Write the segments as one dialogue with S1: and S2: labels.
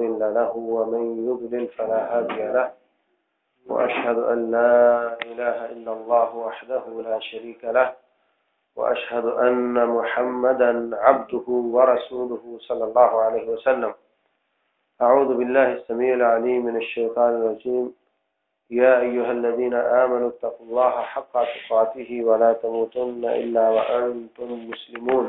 S1: مضل له ومن يضلل فلا هادي له. وأشهد أن لا إله إلا الله وحده لا شريك له. وأشهد أن محمدا عبده ورسوله صلى الله عليه وسلم. أعوذ بالله السميع العليم من الشيطان الرجيم. يا أيها الذين آمنوا اتقوا الله حق تقاته ولا تموتن إلا وأنتم مسلمون.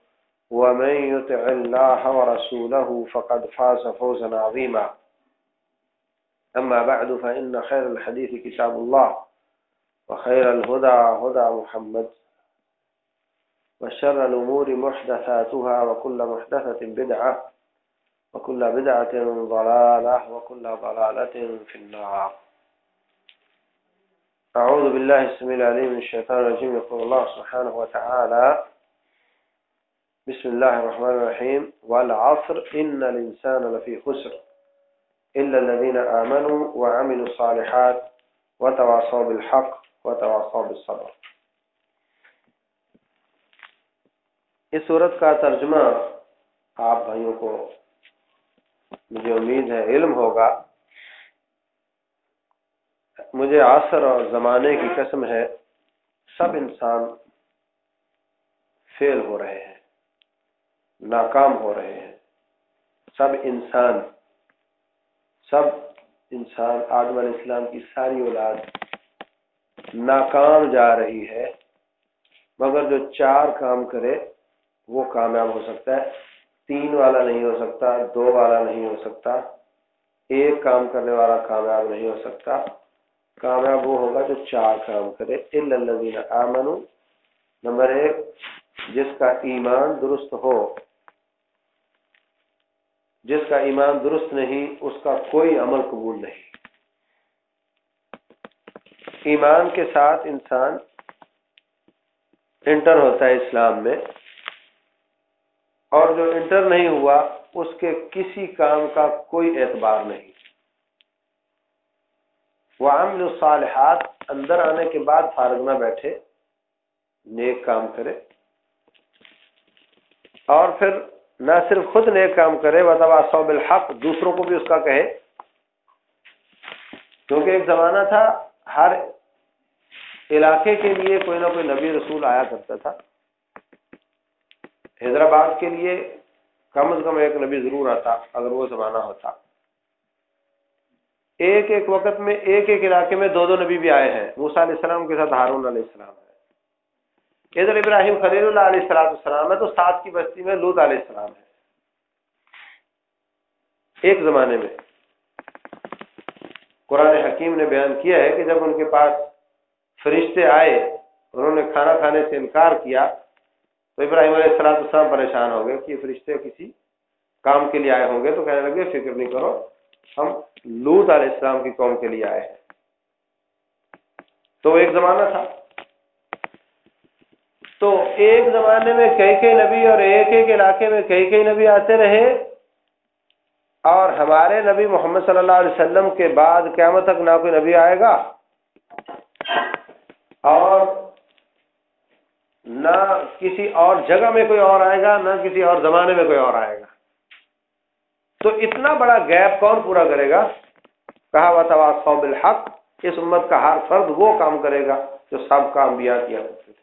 S1: ومن يطع الله ورسوله فقد فاز فوزا عظيما. أما بعد فإن خير الحديث كتاب الله وخير الهدى هدى محمد. وشر الأمور محدثاتها وكل محدثة بدعة وكل بدعة ضلالة وكل ضلالة في النار. أعوذ بالله السميع العليم من الشيطان الرجيم. يقول الله سبحانه وتعالى بسم الله الرحمن الرحيم. والعصر، إن الإنسان لفي خسر. إلا الذين آمنوا وعملوا الصالحات وتواصوا بالحق وتواصوا بالصبر. اس صورت کا ترجمہ آپ بھائیوں کو مجھے امید ہے علم ہوگا. مجھے عصر اور زمانے کی قسم ہے، سب انسان فیل ہو رہے ہیں۔ ناکام ہو رہے ہیں۔ سب انسان سب انسان، آدم علیہ السلام کی ساری اولاد ناکام جا رہی ہے، مگر جو چار کام کرے، وہ کامیاب ہو سکتا ہے۔ تین والا نہیں ہو سکتا، دو والا نہیں ہو سکتا، ایک کام کرنے والا کامیاب نہیں ہو سکتا۔ کامیاب وہ ہوگا جو چار کام کرے۔ الدین آمن نمبر ایک، جس کا ایمان درست ہو۔ جس کا ایمان درست نہیں، اس کا کوئی عمل قبول نہیں۔ ایمان کے ساتھ انسان انٹر ہوتا ہے اسلام میں، اور جو انٹر نہیں ہوا، اس کے کسی کام کا کوئی اعتبار نہیں۔ وہ عامل الصالحات، اندر آنے کے بعد فارغ نہ بیٹھے، نیک کام کرے۔ اور پھر نہ صرف خود نیک کام کرے مطلب وطبا صوب الحق دوسروں کو بھی اس کا کہے۔ کیونکہ ایک زمانہ تھا، ہر علاقے کے لیے کوئی نہ کوئی نبی رسول آیا کرتا تھا۔ حیدرآباد کے لیے کم از کم ایک نبی ضرور آتا، اگر وہ زمانہ ہوتا۔ ایک ایک وقت میں، ایک ایک علاقے میں دو دو نبی بھی آئے ہیں۔ موسا علیہ السلام کے ساتھ، ہارون علیہ السلام ہے ادھر ابراہیم خلیل اللہ علیہ السلام السلام ہے تو سات کی بستی میں لود علیہ السلام ہے۔ ایک زمانے میں قرآن حکیم نے بیان کیا ہے کہ جب ان کے پاس فرشتے آئے، انہوں نے کھانا کھانے سے انکار کیا، تو ابراہیم علیہ السلام السلام پریشان ہو گئے کہ فرشتے کسی کام کے لیے آئے ہوں گے۔ تو کہنے لگے، فکر نہیں کرو، ہم لوت علیہ السلام کی قوم کے لیے آئے ہیں۔ تو ایک زمانہ تھا۔ تو ایک زمانے میں کئی کئی نبی اور ایک ایک علاقے میں کئی کئی نبی آتے رہے اور ہمارے نبی محمد صلی اللہ علیہ وسلم کے بعد قیامت تک نہ کوئی نبی آئے گا اور نہ کسی اور جگہ میں کوئی اور آئے گا، نہ کسی اور زمانے میں کوئی اور آئے گا۔ تو اتنا بڑا گیپ کون پورا کرے گا؟ کہا و تواصب الحق اس امت کا ہر فرد وہ کام کرے گا جو سب کا انبیاء کیا کرتے تھے۔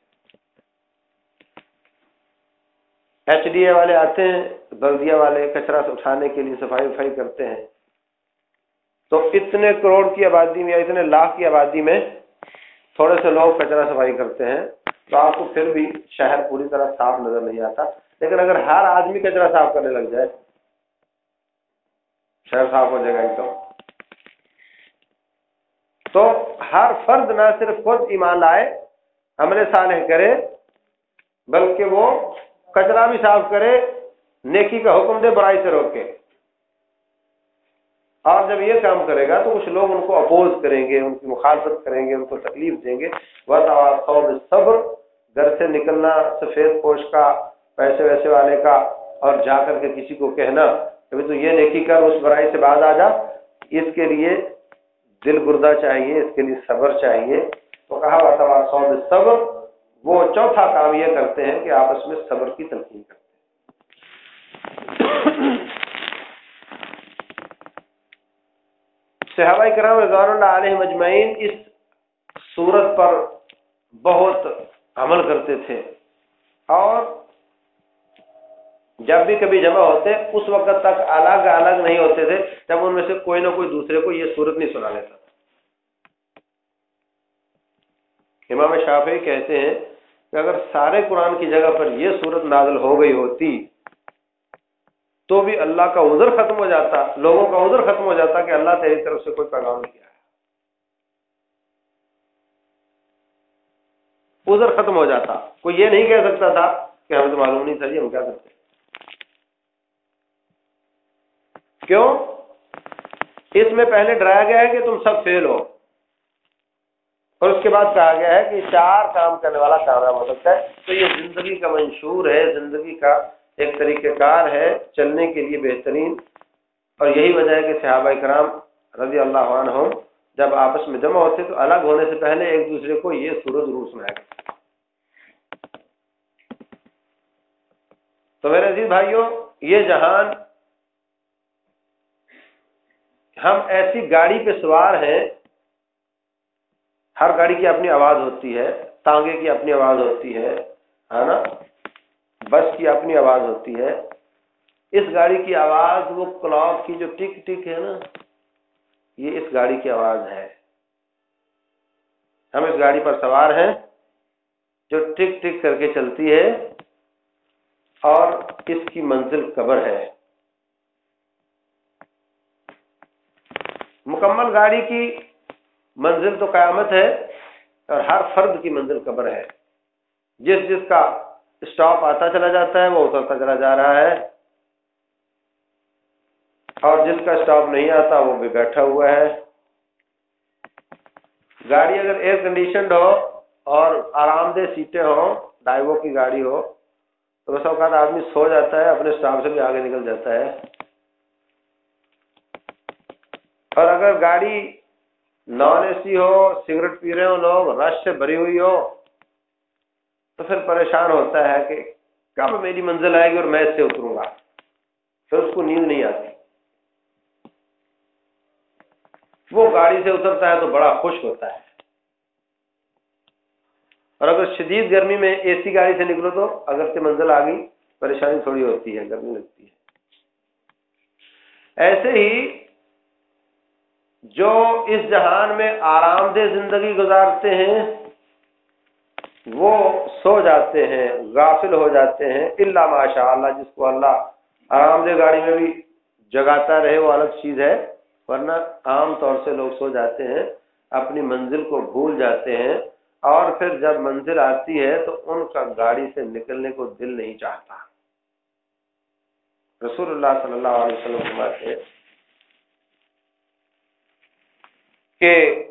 S1: ایچ ڈی اے والے آتے ہیں بلدیا والے کچرا اٹھانے کے لیے صفائی وفائی کرتے ہیں۔ تو اتنے کروڑ کی آبادی میں یا اتنے لاکھ کی آبادی میں تھوڑے سے لوگ کچرا صفائی کرتے ہیں۔ تو آپ کو پھر بھی شہر پوری طرح صاف نظر نہیں آتا۔ لیکن اگر ہر آدمی کچرا صاف کرنے لگ جائے، شہر صاحب ہو جائے گا ایک دم۔ تو ہر فرد نہ صرف خود ایمان لائے عمل صالح کرے، بلکہ وہ کچرا بھی صاف کرے، نیکی کا حکم دے، برائی سے روکے۔ اور جب یہ کام کرے گا تو کچھ لوگ ان کو اپوز کریں گے، ان کی مخالفت کریں گے، ان کو تکلیف دیں گے۔ صبر گھر سے نکلنا، سفید پوش کا، پیسے ویسے والے کا، اور جا کر کے کسی کو کہنا کبھی تو یہ نیکی کر، اس برائی سے باز آ جا۔ اس کے لیے دل گردہ چاہیے، اس کے لیے صبر چاہیے۔ تو کہا بتا صبر وہ چوتھا کام یہ کرتے ہیں کہ آپس میں صبر کی تلقین کرتے ہیں۔ صحابہ کرام رضوان اللہ علیہ مجمعین اس صورت پر بہت عمل کرتے تھے۔ اور جب بھی کبھی جمع ہوتے، اس وقت تک الگ الگ نہیں ہوتے تھے۔ جب ان میں سے کوئی نہ کوئی دوسرے کو یہ صورت نہیں سنا لیتا تھا امام شافعی کہتے ہیں کہ اگر سارے قرآن کی جگہ پر یہ صورت نازل ہو گئی ہوتی تو بھی اللہ کا عذر ختم ہو جاتا، لوگوں کا عذر ختم ہو جاتا کہ اللہ تیری طرف سے کوئی پیغام نہیں آیا۔ عذر ختم ہو جاتا۔ کوئی یہ نہیں کہہ سکتا تھا کہ ہمیں تو معلوم نہیں تھا جی ہم کیا کرتے کیوں؟ اس میں پہلے ڈرایا گیا ہے کہ تم سب فیل ہو۔ اور اس کے بعد کہا گیا ہے کہ چار کام کرنے والا کامیاب ہو سکتا ہے۔ تو یہ زندگی کا منشور ہے، زندگی کا ایک طریقہ کار ہے چلنے کے لیے بہترین۔ اور یہی وجہ ہے کہ صحابہ کرام رضی اللہ عنہ جب آپس میں جمع ہوتے تو الگ ہونے سے پہلے ایک دوسرے کو یہ سورج ضرور سنایا گیا۔ تو میرے عزیز بھائیوں، یہ جہان ہم ایسی گاڑی پہ سوار ہیں ہر گاڑی کی اپنی آواز ہوتی ہے، تانگے کی اپنی آواز ہوتی ہے نا؟ بس کی اپنی آواز ہوتی ہے۔ اس گاڑی کی آواز وہ کلاک کی جو ٹک ٹک ہے نا، یہ اس گاڑی کی آواز ہے۔ ہم اس گاڑی پر سوار ہیں، جو ٹک ٹک کر کے چلتی ہے اور اس کی منزل قبر ہے۔ مکمل گاڑی کی منزل تو قیامت ہے اور ہر فرد کی منزل قبر ہے۔ جس جس کا اسٹاپ آتا چلا جاتا ہے، وہ اترتا چلا جا رہا ہے۔ اور جس کا اسٹاپ نہیں آتا، وہ بھی بیٹھا ہوا ہے۔ گاڑی اگر ایئر کنڈیشنڈ ہو اور آرام دہ سیٹیں ہوں، ڈائیو کی گاڑی ہو، تو بس اوقات آدمی سو جاتا ہے، اپنے اسٹاف سے بھی آگے نکل جاتا ہے۔ اور اگر گاڑی نان اے سی ہو، سگریٹ پی رہے ہو لوگ، رش سے بھری ہوئی ہو، تو پھر پریشان ہوتا ہے کہ کب میری منزل آئے گی اور میں اس سے اتروں گا۔ پھر اس کو نیند نہیں آتی۔ وہ گاڑی سے اترتا ہے تو بڑا خوش ہوتا ہے۔ اور اگر شدید گرمی میں اے سی گاڑی سے نکلو تو اگر سے منزل آ گئی، پریشانی تھوڑی ہوتی ہے، گرمی لگتی ہے۔ ایسے ہی جو اس جہان میں آرام دہ زندگی گزارتے ہیں، وہ سو جاتے ہیں، غافل ہو جاتے ہیں اللہ ماشاء اللہ جس کو اللہ آرام دہ گاڑی میں بھی جگاتا رہے، وہ الگ چیز ہے۔ ورنہ عام طور سے لوگ سو جاتے ہیں، اپنی منزل کو بھول جاتے ہیں۔ اور پھر جب منزل آتی ہے، تو ان کا گاڑی سے نکلنے کو دل نہیں چاہتا۔ رسول اللہ صلی اللہ علیہ وسلم کہ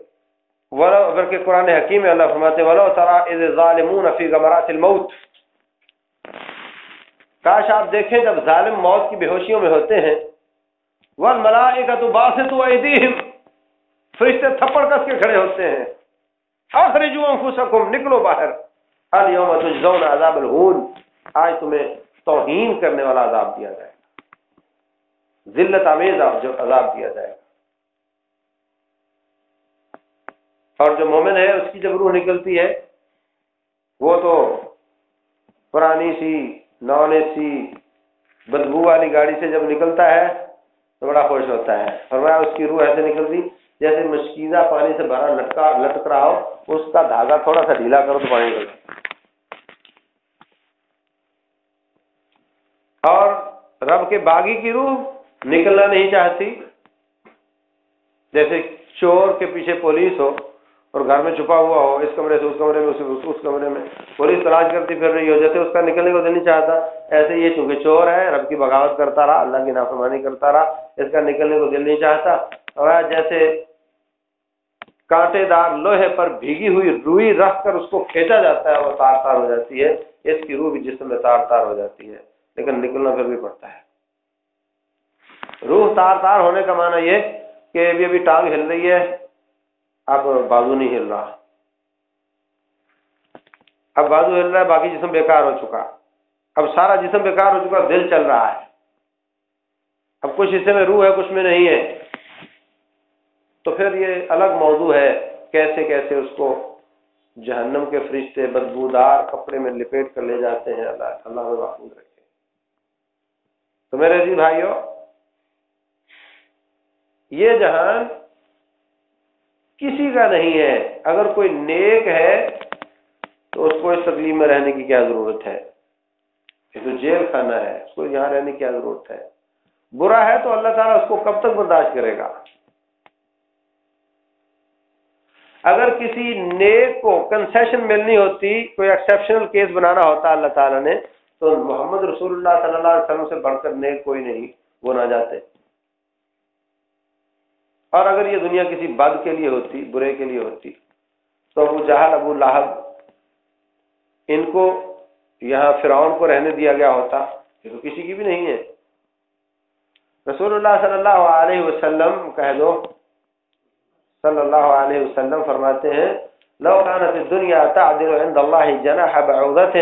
S1: اگر کہ قرآن حکیم ہے، اللہ فرماتے ولو ترا اذ ظالمون فی غمرات الموت۔ کاش آپ دیکھیں جب ظالم موت کی بے ہوشیوں میں ہوتے ہیں۔ والملائکۃ باسطوا ایدیہم۔ فرشتے تھپڑ کس کے کھڑے ہوتے ہیں۔ اخرجوا انفسکم، نکلو باہر۔ اليوم تجزون عذاب الہون۔ آج تمہیں توہین کرنے والا عذاب دیا جائے گا۔ ذلت آمیز عذاب دیا جائے گا۔ اور جو مومن ہے، اس کی جب روح نکلتی ہے، وہ تو پرانی سی نان اے سی بدبو والی گاڑی سے جب نکلتا ہے، تو بڑا خوش ہوتا ہے۔ فرمایا، اس کی روح ایسے نکلتی جیسے مشکیزہ پانی سے بھرا لٹکا، لٹک رہا ہو، اس کا دھاگا تھوڑا سا ڈھیلا کرو تو پانی نکلتا۔ اور رب کے باغی کی روح نکلنا نہیں چاہتی۔ جیسے چور کے پیچھے پولیس ہو اور گھر میں چھپا ہوا ہو، اس کمرے سے اس کمرے میں، اس کمرے میں۔ پولیس تلاش کرتی پھر رہی ہو، جیسے اس کا نکلنے کو دل نہیں چاہتا۔ ایسے یہ چونکہ چور ہے، رب کی بغاوت کرتا رہا، اللہ کی نافرمانی کرتا رہا۔ اس کا نکلنے کو دل نہیں چاہتا۔ اور جیسے کانٹے دار لوہے پر بھیگی ہوئی روئی رکھ کر اس کو کھینچا جاتا ہے، وہ تار تار ہو جاتی ہے۔ اس کی روح بھی جسم میں تار تار ہو جاتی ہے، لیکن نکلنا پھر بھی پڑتا ہے۔ روح تار تار ہونے کا معنی یہ کہ ابھی ابھی ٹانگ ہل رہی ہے۔ اب بازو نہیں ہل رہا۔ اب بازو ہل رہا ہے، باقی جسم بیکار ہو چکا۔ اب سارا جسم بیکار ہو چکا، دل چل رہا ہے۔ اب کچھ حصے میں روح ہے، کچھ میں نہیں ہے۔ تو پھر یہ الگ موضوع ہے، کیسے کیسے اس کو جہنم کے فرشتے بدبودار کپڑے میں لپیٹ کر لے جاتے ہیں۔ اللہ اللہ محفوظ رکھے۔ تو میرے جی بھائیو، یہ جہان کسی کا نہیں ہے۔ اگر کوئی نیک ہے تو اس کو اس تکلیف میں رہنے کی کیا ضرورت ہے؟ یہ تو جیل خانہ ہے، اس کو یہاں رہنے کی کیا ضرورت ہے؟ برا ہے تو اللہ تعالیٰ اس کو کب تک برداشت کرے گا؟ اگر کسی نیک کو کنسیشن ملنی ہوتی، کوئی ایکسیپشنل کیس بنانا ہوتا اللہ تعالیٰ نے، تو محمد رسول اللہ صلی اللہ علیہ وسلم سے بڑھ کر نیک کوئی نہیں، وہ نہ جاتے۔ اور اگر یہ دنیا کسی بد کے لیے ہوتی، برے کے لیے ہوتی، تو ابو جہل، ابو لاہب ان کو یہاں فرعون کو رہنے دیا گیا ہوتا، یہ تو کسی کی بھی نہیں ہے۔ رسول اللہ صلی اللہ علیہ وسلم، کہہ دو، صلی اللہ علیہ وسلم فرماتے ہیں، لو كانت الدنيا تعدل عند الله جناح بعوضة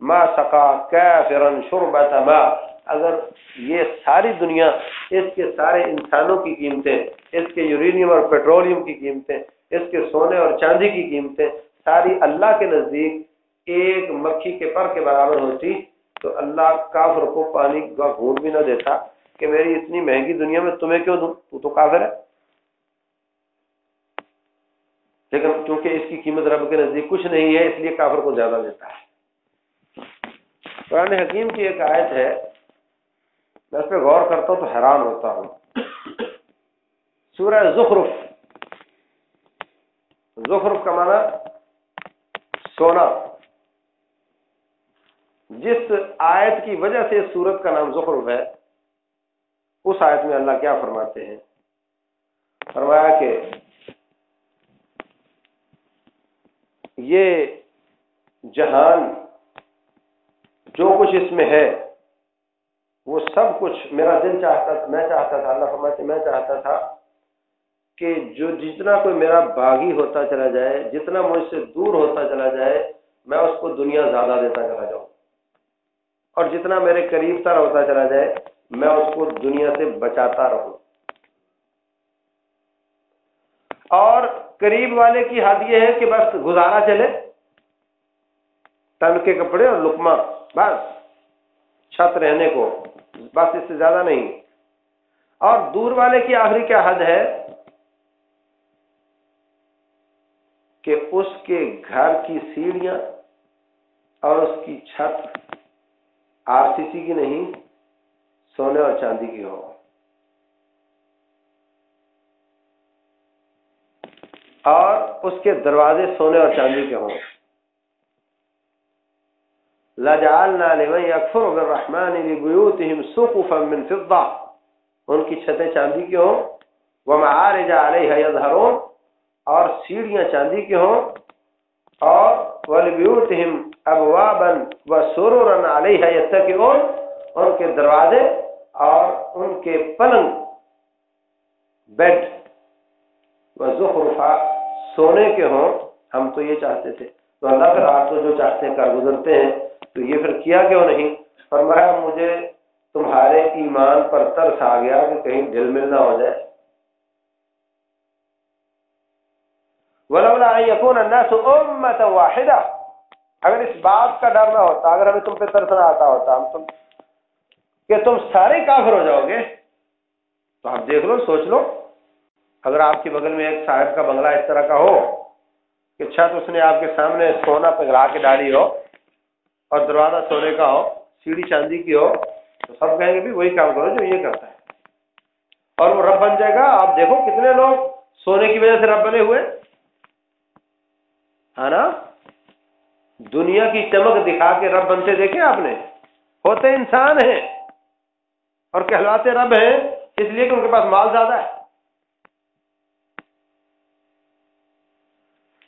S1: ما سقى كافرا شربة ماء۔ اگر یہ ساری دنیا اس کے سارے انسانوں کی قیمتیں، اس کے یورینیم اور پیٹرولیم کی قیمتیں، اس کے سونے اور چاندی کی قیمتیں ساری اللہ کے نزدیک ایک مکھی کے پر کے برابر ہوتی، تو اللہ کافر کو پانی کا گھونٹ بھی نہ دیتا کہ میری اتنی مہنگی دنیا میں تمہیں کیوں دوں؟ تو تو کافر ہے۔ لیکن کیونکہ اس کی قیمت رب کے نزدیک کچھ نہیں ہے، اس لیے کافر کو زیادہ دیتا ہے۔ قرآن حکیم کی ایک آیت ہے میں اس پہ غور کرتا ہوں تو حیران ہوتا ہوں۔ سورہ زخرف۔ زخرف کا معنی سونا۔ جس آیت کی وجہ سے سورت کا نام زخرف ہے، اس آیت میں اللہ کیا فرماتے ہیں؟ فرمایا کہ یہ جہان جو کچھ اس میں ہے وہ سب کچھ میرا دل چاہتا تھا، میں چاہتا تھا، اللہ فرماتے، میں چاہتا تھا کہ جو جتنا کوئی میرا باغی ہوتا چلا جائے، جتنا مجھ سے دور ہوتا چلا جائے، میں اس کو دنیا زیادہ دیتا چلا جاؤں۔ اور جتنا میرے قریب تر ہوتا چلا جائے، میں اس کو دنیا سے بچاتا رہوں۔ اور قریب والے کی حد یہ ہے کہ بس گزارا چلے تن کے کپڑے اور لکما بس چھت رہنے کو۔ بس اس سے زیادہ نہیں۔ اور دور والے کی آخری کیا حد ہے؟ کہ اس کے گھر کی سیڑھیاں اور اس کی چھت آر سی سی کی نہیں، سونے اور چاندی کی ہو۔ اور اس کے دروازے سونے اور چاندی کے ہوں۔ لجعلنا لمن يكفر بالرحمن لبيوتهم سقفا من فضة. ان کی چھتیں چاندی کی ہوں، ومعارج علیہ یظہرون، اور سیڑھیاں چاندی کی ہوں، اور ولبیوتهم ابوابا وسررا علیہ یتکئون، ان کے دروازے اور ان کے پلنگ، بیڈ وزخرفا سونے کے ہوں، ہم تو یہ چاہتے تھے۔ تو اللہ پھر آپ تو جو چاہتے ہیں کر گزرتے ہیں۔ تو یہ پھر کیا کیوں نہیں؟ فرمایا مجھے تمہارے ایمان پر ترس آ گیا کہ کہیں دل مل نہ ہو جائے۔ ولولا يكون الناس امه واحده اگر اس بات کا ڈر نہ ہوتا، اگر ہمیں تم پہ ترس نہ آتا ہوتا، ہم تم کہ تم سارے کافر ہو جاؤ گے، تو آپ دیکھ لو، سوچ لو۔ اگر آپ کے بغل میں ایک صاحب کا بنگلہ اس طرح کا ہو کہ چھت اس نے آپ کے سامنے سونا پگڑا کے ڈالی ہو اور دروازہ سونے کا ہو، سیڑھی چاندی کی ہو، تو سب کہیں گے بھی وہی کام کرو جو یہ کرتا ہے۔ اور وہ رب بن جائے گا۔ آپ دیکھو کتنے لوگ سونے کی وجہ سے رب بنے ہوئے۔ ہے نا؟ دنیا کی چمک دکھا کے رب بنتے دیکھے آپ نے۔ ہوتے انسان ہیں اور کہلاتے رب ہیں، اس لیے کہ ان کے پاس مال زیادہ ہے۔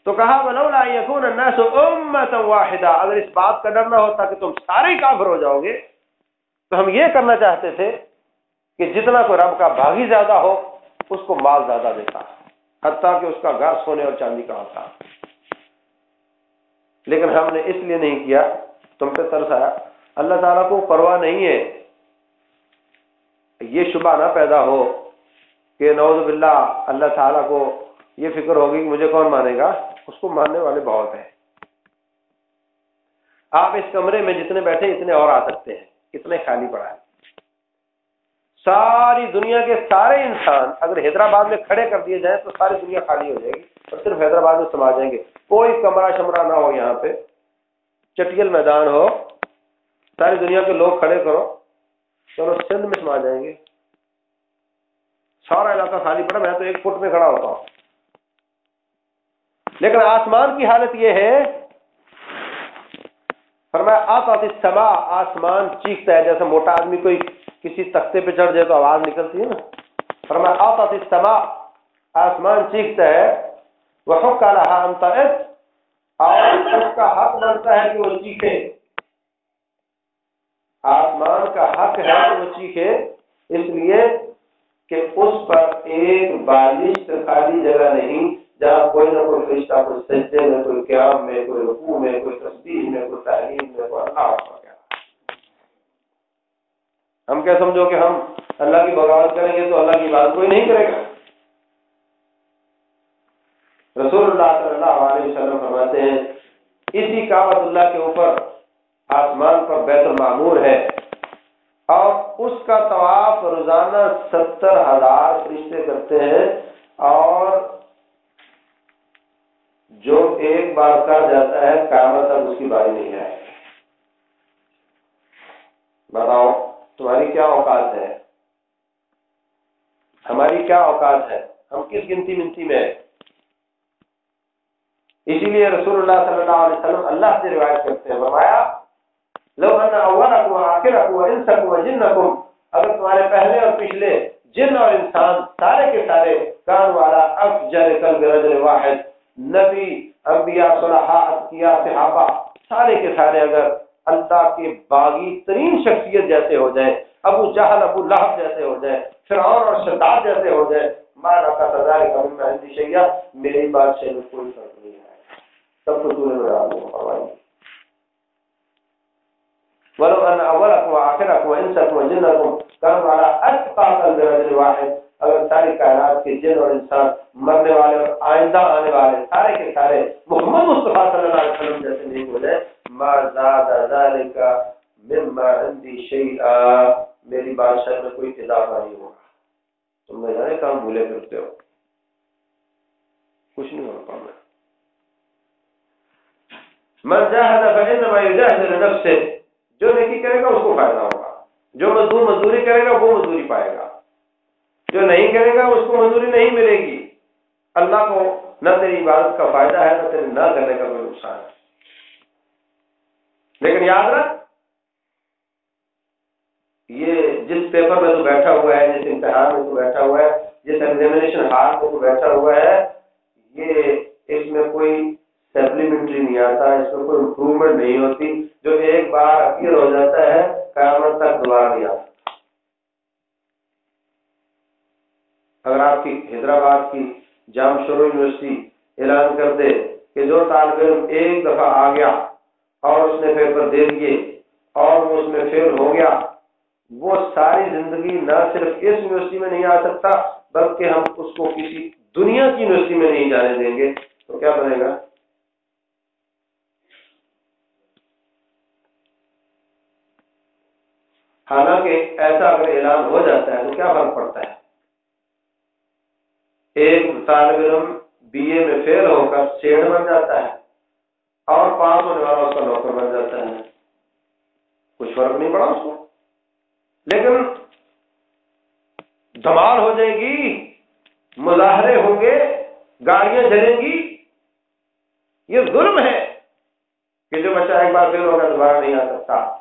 S1: تو کہا بلولا یکون الناس امتا واحدہ. اگر اس بات کا ڈر نہ ہوتا کہ تم سارے کافر ہو جاؤ گے، تو ہم یہ کرنا چاہتے تھے کہ جتنا کوئی رب کا بھاگی زیادہ ہو، اس کو مال زیادہ دیتا، حتیٰ کہ اس کا گھر سونے اور چاندی کا ہوتا۔ لیکن ہم نے اس لیے نہیں کیا، تم پہ ترس آیا۔ اللہ تعالیٰ کو پرواہ نہیں ہے یہ شبہ نہ پیدا ہو کہ نوز باللہ اللہ تعالیٰ کو یہ فکر ہوگی کہ مجھے کون مانے گا؟ اس کو ماننے والے بہت ہیں۔ آپ اس کمرے میں جتنے بیٹھے اتنے اور آ سکتے ہیں کتنے خالی پڑا ہے۔ ساری دنیا کے سارے انسان اگر حیدرآباد میں کھڑے کر دیے جائیں تو ساری دنیا خالی ہو جائے گی اور صرف حیدرآباد میں سما جائیں گے۔ کوئی کمرہ شمرہ نہ ہو یہاں پہ۔ چٹیل میدان ہو۔ ساری دنیا کے لوگ کھڑے کرو۔ چلو سندھ میں سما جائیں گے۔ سارا علاقہ خالی پڑا، میں تو ایک فٹ میں کھڑا ہوتا ہوں۔ لیکن آسمان کی حالت یہ ہے، فرمایا آتا سما آسمان چیختا ہے، جیسے موٹا آدمی کوئی کسی تختے پہ چڑھ جائے تو آواز نکلتی ہے نا۔ فرمایا آتا سما آسمان چیختا ہے۔ وہ کا رہا اور اس کا حق بنتا ہے کہ وہ چیخے۔ آسمان کا حق ہے کہ وہ چیخے، اس لیے کہ اس پر ایک بالش خالی جگہ نہیں جہاں کوئی نہ کوئی فرشتہ کوئی سجدے میں کوئی قیام میں کوئی رکوع میں کوئی تصدیق میں کوئی تعلیم میں کوئی اللہ ہم کیا سمجھو کہ ہم اللہ کی بغاوت کریں گے تو اللہ کی بات کوئی نہیں کرے گا؟ رسول اللہ صلی اللہ علیہ وسلم فرماتے ہیں، اسی کابت اللہ کے اوپر آسمان پر بیت المعمور ہے۔ اور اس کا طواف روزانہ ستر ہزار فرشتے کرتے ہیں اور جو ایک بار کر جاتا ہے، قیامت تک اس کی باری نہیں آئے بتاؤ، تمہاری کیا اوقات ہے؟ ہماری کیا اوقات ہے؟ ہم کس گنتی منتی میں ہیں؟ اسی لیے رسول اللہ صلی اللہ علیہ وسلم اللہ سے روایت کرتے ہیں، فرمایا، لو ان اولکم واخرکم وانسکم وجنکم اگر تمہارے پہلے اور پچھلے جن اور انسان سارے کے سارے، کان والا افجر قلب رجل واحد نبی، انبیاء صلاحہ صحابہ، سارے کے سارے اگر اللہ کے باغی ترین شخصیت جیسے ہو جائے، ابو جہل، ابو لہب جیسے ہو جائے، فرعون اور شداد جیسے ہو جائے مانا کا تدارے کا میں ہندی شیعہ میری بات سے کوئی فرق نہیں ہے۔ سب کو دور میں ڈال دوں ولو ان اولكم واخركم وانسكم وجنكم كانوا على اتقى قلب رجل واحد اگر ساری کائنات کے جن اور انسان مرنے والے اور آئندہ آنے والے سارے کے سارے محمد مصطفیٰ صلی اللہ علیہ وسلم جیسے نہیں بولے، ما زاد ذالک مما عندي شیئا، میری بادشاہ میں کوئی اضافہ نہیں ہوگا۔ تم نے جانے کام بھولے کرتے ہو۔ کچھ نہیں ہوگا کام۔ من جاہد فإنما يجاہد لنفسه جو نیکی کرے گا اس کو فائدہ ہوگا۔ جو مزدور مزدوری کرے گا، وہ مزدوری پائے گا۔ جو نہیں کرے گا اس کو منظوری نہیں ملے گی۔ اللہ کو نہ تیری عبادت کا فائدہ ہے، نہ تیرے نہ کرنے کا کوئی نقصان ہے۔ لیکن یاد رکھ، یہ جس پیپر میں تو بیٹھا ہوا ہے، جس امتحان میں تو بیٹھا ہوا ہے، جس ایگزامینیشن ہال میں تو بیٹھا ہوا ہے، یہ اس میں کوئی سپلیمنٹری نہیں آتا، اس میں کوئی امپروومنٹ نہیں ہوتی۔ جو ایک بار اپیئر ہو جاتا ہے، قیامت تک دوبارہ نہیں آتا اگر آپ کی حیدرآباد کی جام شروع یونیورسٹی اعلان کر دے کہ جو طالب علم ایک دفعہ آ گیا اور اس نے پیپر دے دیے اور وہ اس میں فیل ہو گیا، وہ ساری زندگی نہ صرف اس یونیورسٹی میں نہیں آ سکتا، بلکہ ہم اس کو کسی دنیا کی یونیورسٹی میں نہیں جانے دیں گے۔ تو کیا بنے گا؟ حالانکہ ایسا اگر اعلان ہو جاتا ہے تو کیا فرق پڑتا ہے؟ ایک طالب علم بی اے میں فیل ہو کر سیڑ بن جاتا ہے اور پاس ہونے والا اس کا نوکر بن جاتا ہے۔ کچھ فرق نہیں پڑا اس کو۔ لیکن دمال ہو جائے گی، مظاہرے ہوں گے گاڑیاں جلیں گی۔ یہ ظلم ہے کہ جو بچہ ایک بار پھر ہوگا دوبارہ نہیں آ سکتا۔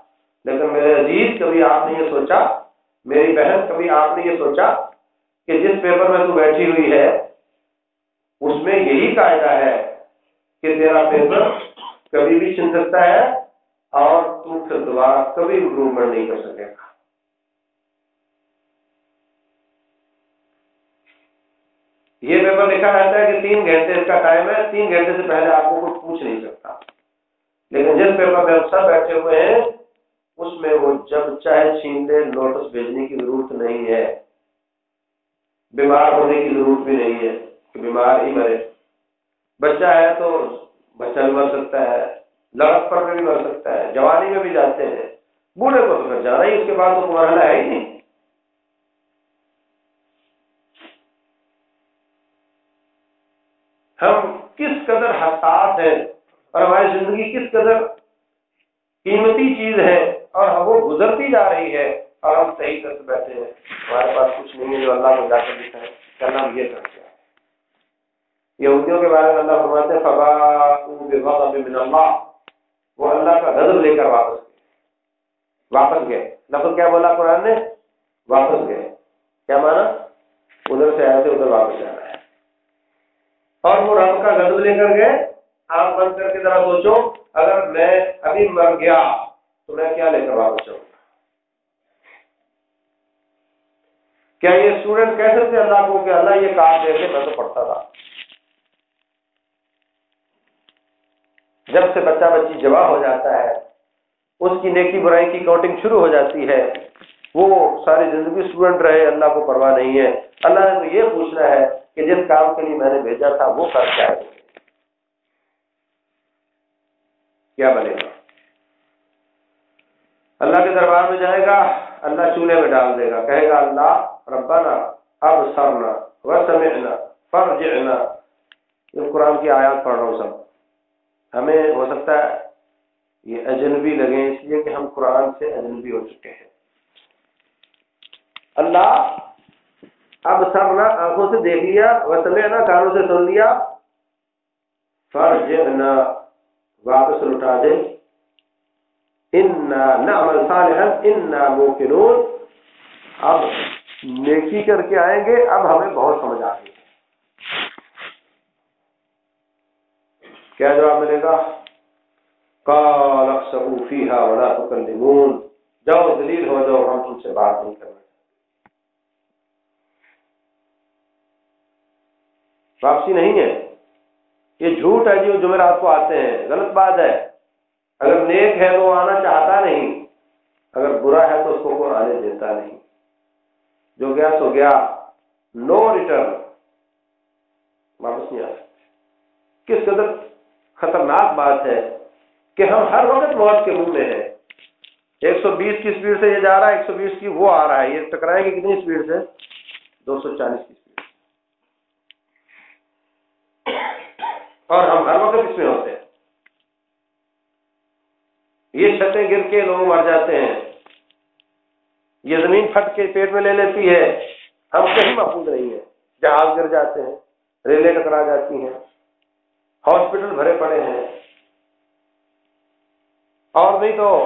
S1: لیکن میرے عزیز، کبھی آپ نے یہ سوچا؟ میری بہن، کبھی آپ نے یہ سوچا؟ کہ جس پیپر میں تو بیٹھی ہوئی ہے، اس میں یہی قاعدہ ہے کہ تیرا پیپر کبھی بھی چن سکتا ہے اور تو پھر دوبارہ کبھی امپروومنٹ نہیں کر سکے گا۔ یہ پیپر لکھا رہتا ہے کہ تین گھنٹے اس کا ٹائم ہے، تین گھنٹے سے پہلے آپ کو کچھ پوچھ نہیں سکتا۔ لیکن جس پیپر میں سب بیٹھے ہوئے ہیں، اس میں وہ جب چاہے چھین لے نوٹس بھیجنے کی ضرورت نہیں ہے۔ بیمار ہونے کی ضرورت بھی نہیں ہے کہ بیمار ہی مرے۔ بچہ ہے تو بچہ بھی مر سکتا ہے، لڑک پر بھی مر سکتا ہے، جوانی میں بھی جاتے ہیں۔ بوڑھے کو تو پھر جانا ہی، اس کے بعد تو مرحلہ ہے ہی نہیں۔ ہم کس قدر حساس ہیں اور ہماری زندگی کس قدر قیمتی چیز ہے اور وہ گزرتی جا رہی ہے۔ اور ہم صحیح کر بیٹھے ہیں۔ ہمارے پاس کچھ نہیں ہے جو اللہ کو جا کر دکھا ہے۔ کرنا ہم یہ کرتے ہیں یہودیوں کے بارے میں اللہ فرماتے ہیں فبا من اللہ وہ اللہ کا غضب لے کر واپس گئے۔ واپس گئے۔ لفظ کیا بولا قرآن نے؟ واپس گئے۔ کیا مانا؟ ادھر سے آئے تھے ادھر واپس جانا ہے۔ اور وہ رب کا غضب لے کر گئے۔ آپ بند کر کے ذرا سوچو، اگر میں ابھی مر گیا تو میں کیا لے کر واپس جاؤں گا کیا یہ اسٹوڈنٹ کہہ سکتے اللہ کو کہ اللہ یہ کام دے میں تو پڑھتا تھا؟ جب سے بچہ بچی جمع ہو جاتا ہے، اس کی نیکی برائی کی کاؤنٹنگ شروع ہو جاتی ہے، وہ ساری زندگی اسٹوڈنٹ رہے، اللہ کو پرواہ نہیں ہے۔ اللہ نے تو یہ پوچھنا ہے کہ جس کام کے لیے میں نے بھیجا تھا، وہ کر کیا ہے؟ کیا بنے گا؟ اللہ کے دربار میں جائے گا، اللہ چولہے میں ڈال دے گا، کہے گا، اللہ ربنا اب سرنا و فرجعنا یہ قرآن کی آیات پڑھ رہا ہوں سب۔ ہمیں ہو سکتا ہے یہ اجنبی لگے اس لیے کہ ہم قرآن سے اجنبی ہو چکے ہیں۔ اللہ اب سب نہ آنکھوں سے دیکھ لیا وسمے نہ کانوں سے سن لیا۔ فرض نہ واپس لٹا دے ان نعمل صالحا، انا موقنون۔ اب نیکی کر کے آئیں گے، اب ہمیں بہت سمجھ آ گئی۔ کیا جواب ملے گا؟ قال اخسئوا فيها ولا تكلمون جاؤ، دلیل ہو جاؤ، ہم تم سے بات نہیں کرنا واپسی نہیں ہے۔ یہ جھوٹ ہے جو جمعرات کو آتے ہیں۔ غلط بات ہے۔ اگر نیک ہے وہ آنا چاہتا نہیں۔ اگر برا ہے تو اس کو کوئی آنے دیتا نہیں۔ جو گیا تو گیا. نو ریٹرن واپس نہیں آ کس قدر خطرناک بات ہے کہ ہم ہر وقت موت کے منہ میں ہیں. ایک سو بیس کی اسپیڈ سے یہ جا رہا ہے، ایک سو بیس کی وہ آ رہا ہے. یہ ٹکرائیں گے کتنی اسپیڈ سے؟ دو سو چالیس کی اسپیڈ اور ہم ہر وقت اس میں ہوتے ہیں. یہ چھتیں گر کے لوگ مر جاتے ہیں. یہ زمین پھٹ کے پیٹ میں لے لیتی ہے۔ ہم کہیں محفوظ نہیں ہیں۔ جہاز گر جاتے ہیں، ریلیں ٹکرا جاتی ہیں، ہاسپٹل بھرے پڑے ہیں۔ اور نہیں تو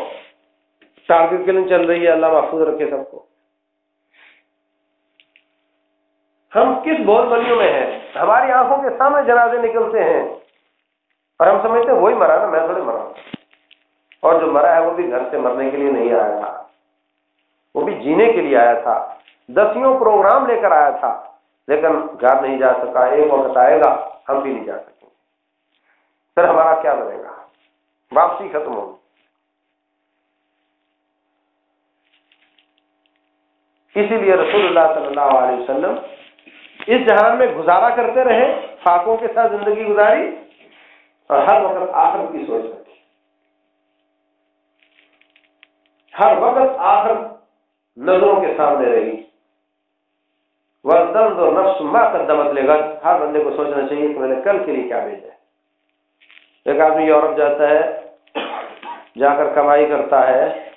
S1: ٹارگیٹ کے لیے چل رہی ہے۔ اللہ محفوظ رکھے سب کو۔ ہم کس بہت بلیوں میں ہیں؟ ہماری آنکھوں کے سامنے جنازے نکلتے ہیں۔ اور ہم سمجھتے ہیں وہی مرا نا، میں تھوڑی مرا۔ اور جو مرا ہے وہ بھی گھر سے مرنے کے لیے نہیں آیا تھا۔ وہ بھی جینے کے لیے آیا تھا۔ دسیوں پروگرام لے کر آیا تھا۔ لیکن گھر نہیں جا سکا، ایک وقت آئے گا، ہم بھی نہیں جا سکیں سر ہمارا کیا بنے گا؟ واپسی ختم ہوگی اسی لیے رسول اللہ صلی اللہ علیہ وسلم اس جہان میں گزارا کرتے رہے فاقوں کے ساتھ زندگی گزاری اور ہر وقت آخر کی سوچ رکھی۔ ہر وقت آخر نظروں کے سامنے رہی۔ درد اور نفس ماں کر دمت لے گا ہر بندے کو سوچنا چاہیے کہ میں نے کل کے لیے کیا بھیجا ہے۔ ایک آدمی یورپ جاتا ہے، جا کر کمائی کرتا ہے،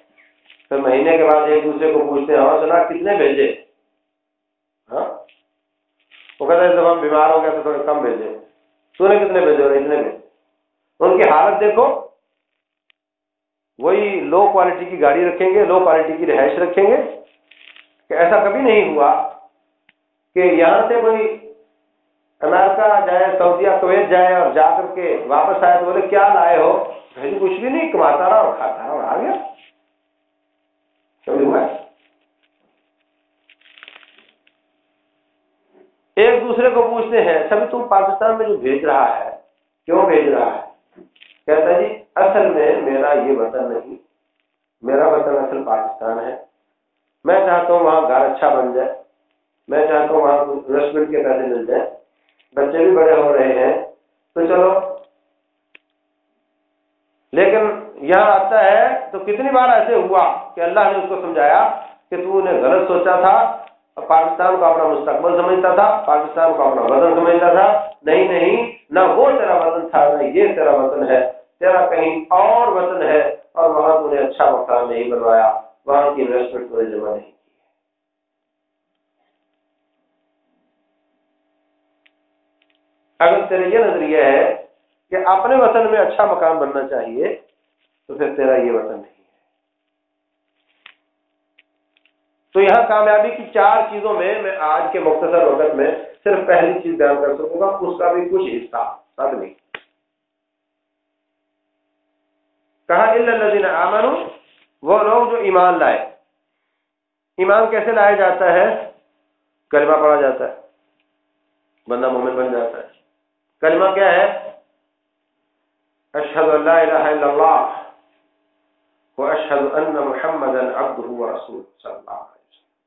S1: پھر مہینے کے بعد ایک دوسرے کو پوچھتے ہیں ہاں اور سنا کتنے بھیجے؟ ہاں؟ وہ کہتا ہے، جب ہم بیمار ہو گئے تو تھوڑے کم بھیجے۔ تو نے کتنے بھیجے اتنے بھیجے؟ ان کی حالت دیکھو۔ وہی لو کوالٹی کی گاڑی رکھیں گے لو کوالٹی کی رہائش رکھیں گے۔ کہ ایسا کبھی نہیں ہوا کہ یہاں سے کوئی امریکہ جائے سعودیہ کویت جائے اور جا کر کے واپس آئے تو بولے، کیا لائے ہو؟ جی، کچھ بھی نہیں، کماتا رہا اور کھاتا رہا اور آ گیا۔ ہوا؟ ایک دوسرے کو پوچھتے ہیں، سبھی تم پاکستان میں جو بھیج رہا ہے، کیوں بھیج رہا ہے؟ کہتا جی اصل میں میرا یہ وطن نہیں، میرا وطن اصل پاکستان ہے۔ میں چاہتا ہوں وہاں گھر اچھا بن جائے۔ میں چاہتا ہوں وہاں ریسٹورینٹ کے پیسے مل جائیں بچے بھی بڑے ہو رہے ہیں۔ تو چلو۔ لیکن یہاں آتا ہے، تو کتنی بار ایسے ہوا کہ اللہ نے اس کو سمجھایا کہ تو نے غلط سوچا تھا پاکستان کو اپنا مستقبل سمجھتا تھا، پاکستان کو اپنا وطن سمجھتا تھا۔ نہیں نہیں، نہ وہ تیرا وطن تھا، نہ یہ تیرا وطن ہے۔ تیرا کہیں اور وطن ہے اور وہاں تو نے اچھا مکان نہیں بنوایا، وہاں کی انویسٹمنٹ تو جمع نہیں اگر تیرا یہ نظریہ ہے کہ اپنے وطن میں اچھا مکان بننا چاہیے، تو پھر تیرا یہ وطن نہیں ہے۔ تو یہاں کامیابی کی چار چیزوں میں میں آج کے مختصر وقت میں صرف پہلی چیز بیان کر سکوں گا، اس کا بھی کچھ حصہ، سب نہیں۔ کہا الدین آمن وہ لوگ جو ایمان لائے۔ ایمان کیسے لایا جاتا ہے؟ کلمہ پڑھا جاتا ہے۔ بندہ مومن بن جاتا ہے۔ کلمہ کیا ہے؟ اشہد اللہ الہ الا اللہ و ان محمد عبدہ و صلی اللہ علیہ وسلم۔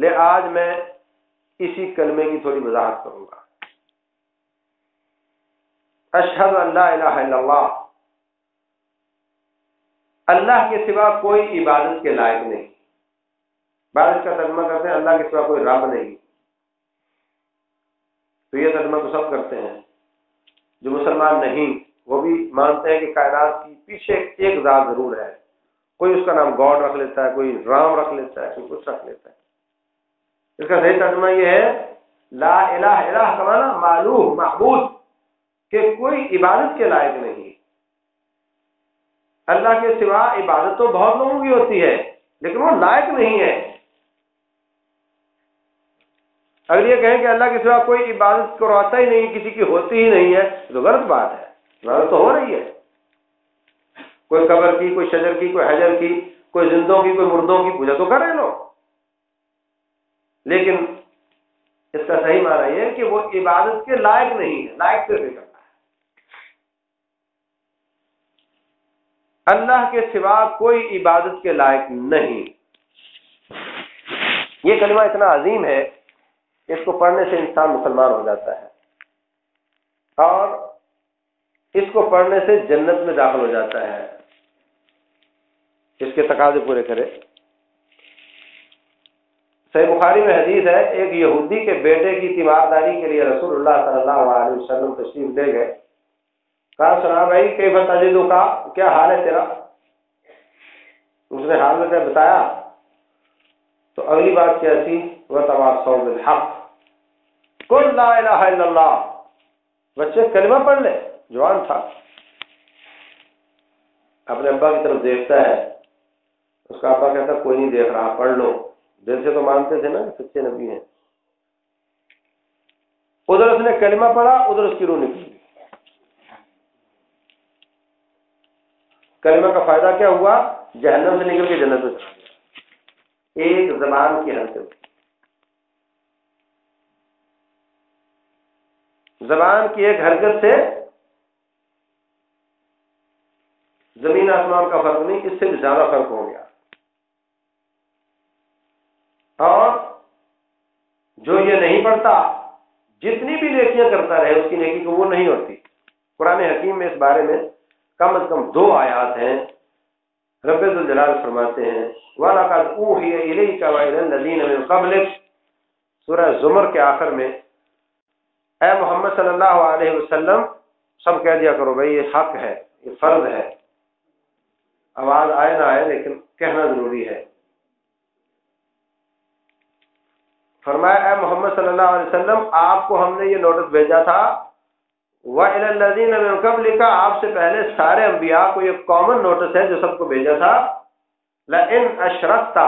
S1: لے، آج میں اسی کلمے کی تھوڑی وضاحت کروں گا۔ اشہد اللہ الہ الا اللہ اللہ کے سوا کوئی عبادت کے لائق نہیں۔ بارش کا ترجمہ کرتے ہیں، اللہ کے سوا کوئی رب نہیں۔ تو یہ ترجمہ تو سب کرتے ہیں۔ جو مسلمان نہیں، وہ بھی مانتے ہیں کہ کائنات کی پیچھے ایک ذات ضرور ہے۔ کوئی اس کا نام گاڈ رکھ لیتا ہے، کوئی رام رکھ لیتا ہے، کوئی کچھ رکھ لیتا ہے۔ اس کا صحیح ترجمہ یہ ہے، لا الہ الہ کمانا معلوم محبوب کہ کوئی عبادت کے لائق نہیں۔ اللہ کے سوا عبادت تو بہت لوگوں کی ہوتی ہے، لیکن وہ لائق نہیں ہے۔ اگر یہ کہیں کہ اللہ کے سوا کوئی عبادت کرواتا ہی نہیں، کسی کی ہوتی ہی نہیں ہے تو غلط بات ہے۔ عبادت تو ہو رہی ہے۔ کوئی قبر کی، کوئی شجر کی، کوئی حجر کی، کوئی زندوں کی، کوئی مردوں کی پوجا تو کر رہے لوگ۔ لیکن اس کا صحیح مانا یہ کہ وہ عبادت کے لائق نہیں ہے، لائق سے بھی کرنا ہے اللہ کے سوا کوئی عبادت کے لائق نہیں۔ یہ کلمہ اتنا عظیم ہے اس کو پڑھنے سے انسان مسلمان ہو جاتا ہے۔ اور اس کو پڑھنے سے جنت میں داخل ہو جاتا ہے۔ اس کے تقاضے پورے کرے۔ صحیح بخاری میں حدیث ہے، ایک یہودی کے بیٹے کی تیمارداری کے لیے رسول اللہ صلی اللہ علیہ وسلم تشریف دے گئے۔ کہا، سنا بھائی کئی فتح کا کیا حال ہے تیرا؟ اس نے حال میں بتایا، تو اگلی بات کیا تھی؟ وہ تباہ بالحق۔ کل لا الہ الا اللہ بچے، کلمہ پڑھ لے، جوان تھا۔ اپنے ابا کی طرف دیکھتا ہے۔ اس کا ابا کہتا، کوئی نہیں دیکھ رہا، پڑھ لو۔ دل سے تو مانتے تھے نا، سچے نبی ہیں۔ ادھر اس نے کلمہ پڑھا، ادھر اس کی روح نکلی۔ کلمہ کا فائدہ کیا ہوا؟ جہنم سے نکل کے جنت میں ایک زبان کی حرکت زبان کی ایک حرکت سے زمین آسمان کا فرق نہیں، اس سے بھی زیادہ فرق ہو گیا۔ اور جو یہ نہیں پڑھتا، جتنی بھی نیکیاں کرتا رہے، اس کی نیکی کو وہ نہیں ہوتی۔ قرآن حکیم میں اس بارے میں کم از کم دو آیات ہیں۔ رب الجلال فرماتے ہیں سورہ زمر کے آخر میں، اے محمد صلی اللہ علیہ وسلم، سب کہہ دیا کرو بھائی، یہ حق ہے، یہ فرض ہے۔ آواز آئے نہ آئے، لیکن کہنا ضروری ہے۔ فرمایا، اے محمد صلی اللہ علیہ وسلم، آپ کو ہم نے یہ نوٹس بھیجا تھا وَإِلَى کب لکھا آپ سے پہلے سارے انبیاء کو یہ کامن نوٹس ہے جو سب کو بھیجا تھا لَإِنْ أَشْرَقْتَ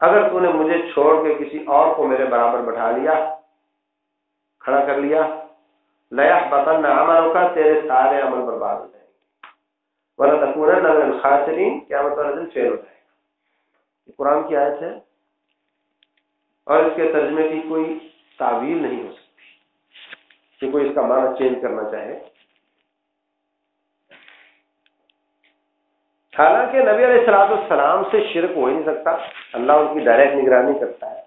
S1: اگر تو نے مجھے چھوڑ کے کسی اور کو میرے برابر بٹھا لیا، کھڑا کر لیا لیا بطن عمل کا تیرے سارے عمل برباد ہو جائیں گے۔ ورنہ تکون نظر خاصرین کیا مطلب دن فیل ہو جائے گا قرآن کی آیت ہے اور اس کے ترجمے کی کوئی تعویل نہیں ہو سکتی کہ کوئی اس کا معنی چینج کرنا چاہے۔ حالانکہ نبی علیہ السلاط السلام سے شرک ہو ہی نہیں سکتا، اللہ ان کی ڈائریکٹ نگرانی کرتا ہے۔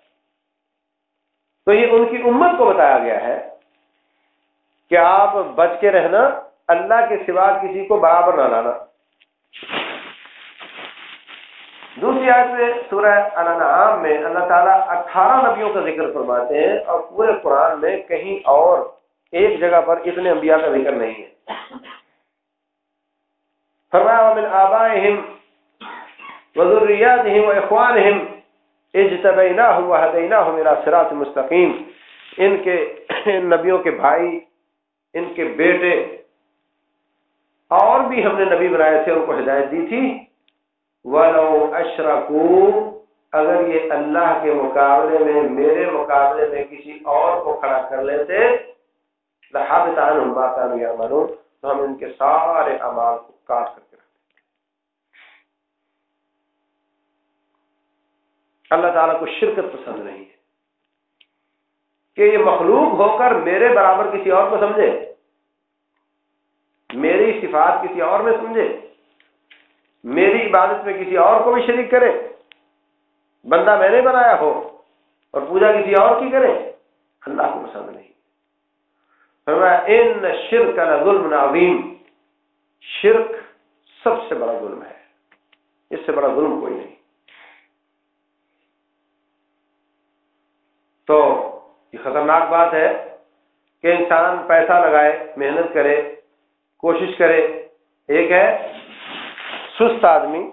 S1: تو یہ ان کی امت کو بتایا گیا ہے کہ آپ بچ کے رہنا، اللہ کے سوا کسی کو برابر نہ لانا۔ دوسری آیت میں سورہ الانعام میں اللہ تعالیٰ اٹھارہ نبیوں کا ذکر فرماتے ہیں اور پورے قرآن میں کہیں اور ایک جگہ پر اتنے انبیاء کا ذکر نہیں ہے۔ فرمایا، ومن آبائهم وذرياتهم واخوانهم اجتبيناهم وهديناهم الى صراط مستقيم۔ ان کے ان نبیوں کے بھائی، ان کے بیٹے، اور بھی ہم نے نبی بنائے تھے، ان کو ہدایت دی تھی۔ ولو اشرکو اگر یہ اللہ کے مقابلے میں، میرے مقابلے میں کسی اور کو کھڑا کر لیتے لحاظ عنهم ما كانوا يعملون، تو ہم ان کے سارے اعمال کو کاٹ کر اللہ تعالیٰ کو شرکت پسند نہیں ہے۔ کہ یہ مخلوق ہو کر میرے برابر کسی اور کو سمجھے، میری صفات کسی اور میں سمجھے، میری عبادت میں کسی اور کو بھی شریک کرے، بندہ میں نے بنایا ہو اور پوجا کسی اور کی کرے، اللہ کو پسند نہیں۔ ان شرک ظلم عظیم شرک سب سے بڑا ظلم ہے۔ اس سے بڑا ظلم کوئی نہیں۔ تو یہ خطرناک بات ہے کہ انسان پیسہ لگائے، محنت کرے، کوشش کرے۔ ایک ہے، سست آدمی،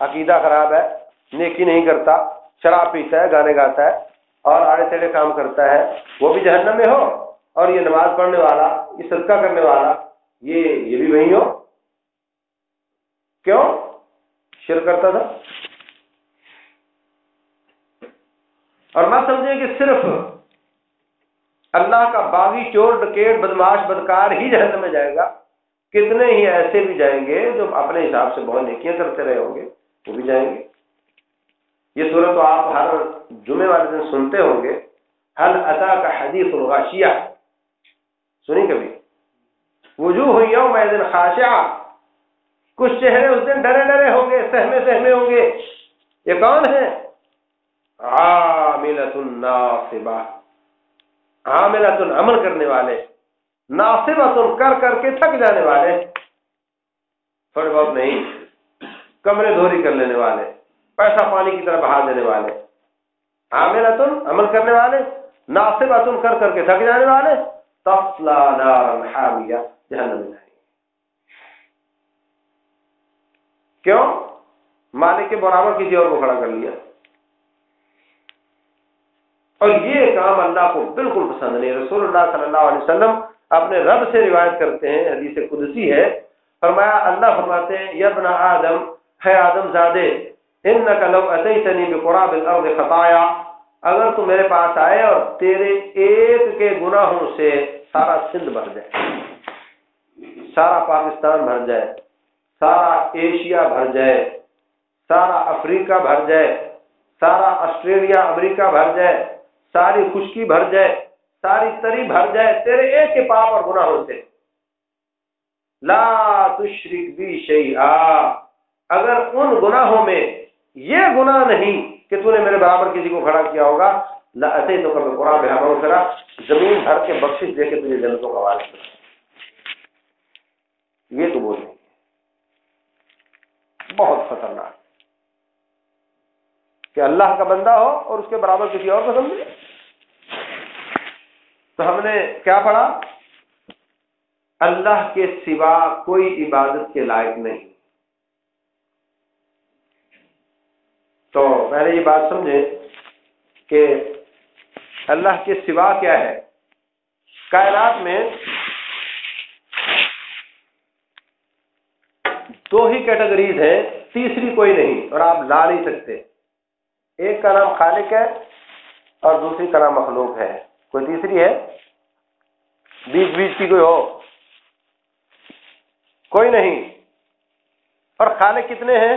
S1: عقیدہ خراب ہے، نیکی نہیں کرتا، شراب پیتا ہے، گانے گاتا ہے اور آڑے تیڑے کام کرتا ہے، وہ بھی جہنم میں ہو۔ اور یہ نماز پڑھنے والا، یہ صدقہ کرنے والا، یہ یہ بھی وہی ہو۔ کیوں؟ شر کرتا تھا۔ اور نہ سمجھیں کہ صرف اللہ کا باغی چور، ڈکیٹ بدماش بدکار ہی جہنم میں جائے گا۔ کتنے ہی ایسے بھی جائیں گے جو اپنے حساب سے بہت نیکیاں کرتے رہے ہوں گے، وہ بھی جائیں گے۔ یہ صورت تو آپ ہر جمعے والے دن سنتے ہوں گے ہر ادا کا حدیث الغاشیہ سنی کبھی۔ وجوہ ہوئی ہوں دن خاشا کچھ چہرے اس دن ڈرے ڈرے ہوں گے، سہمے سہمے ہوں گے۔ یہ کون ہے؟ عاملت الناصبہ عاملت عمل کرنے والے۔ ناصبت کر کر کے تھک جانے والے۔ تھوڑے بہت نہیں۔ کمرے دھوری کر لینے والے۔ پیسہ پانی کی طرف بہا دینے والے۔ عاملت عمل کرنے والے۔ ناصبت کر کر کے تھک جانے والے۔ تفلا نارا حامیہ جہنم میں جائیں کیوں؟ مالک کے برابر کسی اور کو کھڑا کر لیا۔ اور یہ کام اللہ کو بالکل پسند نہیں۔ رسول اللہ صلی اللہ علیہ وسلم اپنے رب سے روایت کرتے ہیں، حدیث قدسی ہے۔ فرمایا، اللہ فرماتے ہیں یبن آدم ہے آدم زادے، انکا لو اتیتنی بقراب الارض خطایا۔ اگر تو میرے پاس آئے اور تیرے ایک کے گناہوں سے سارا سندھ بھر جائے۔ سارا پاکستان بھر جائے۔ سارا ایشیا بھر جائے۔ سارا افریقہ بھر جائے۔ سارا آسٹریلیا، امریکہ بھر جائے۔ ساری خشکی بھر جائے۔ ساری تری بھر جائے۔ تیرے ایک کے پاپ اور گناہ ہوتے۔ لا تشرک بھی شیئا۔ اگر ان گناہوں میں یہ گناہ نہیں کہ تو نے میرے برابر کسی کو کھڑا کیا ہوگا ایسے تو کبھی قرآن میں کرا، زمین بھر کے بخشش دے کے تجھے جنتوں کا حوالے یہ تو بول رہے بہت خطرناک۔ کہ اللہ کا بندہ ہو اور اس کے برابر کسی اور کو سمجھے۔ تو ہم نے کیا پڑھا؟ اللہ کے سوا کوئی عبادت کے لائق نہیں۔ تو پہلے یہ بات سمجھے کہ اللہ کے سوا کیا ہے؟ کائنات میں دو ہی کیٹیگریز ہیں، تیسری کوئی نہیں، اور آپ لا نہیں سکتے۔ ایک کا نام خالق ہے اور دوسری کا نام مخلوق ہے۔ کوئی تیسری ہے؟ بیچ بیچ کی کوئی ہو؟ کوئی نہیں۔ اور خالق کتنے ہیں؟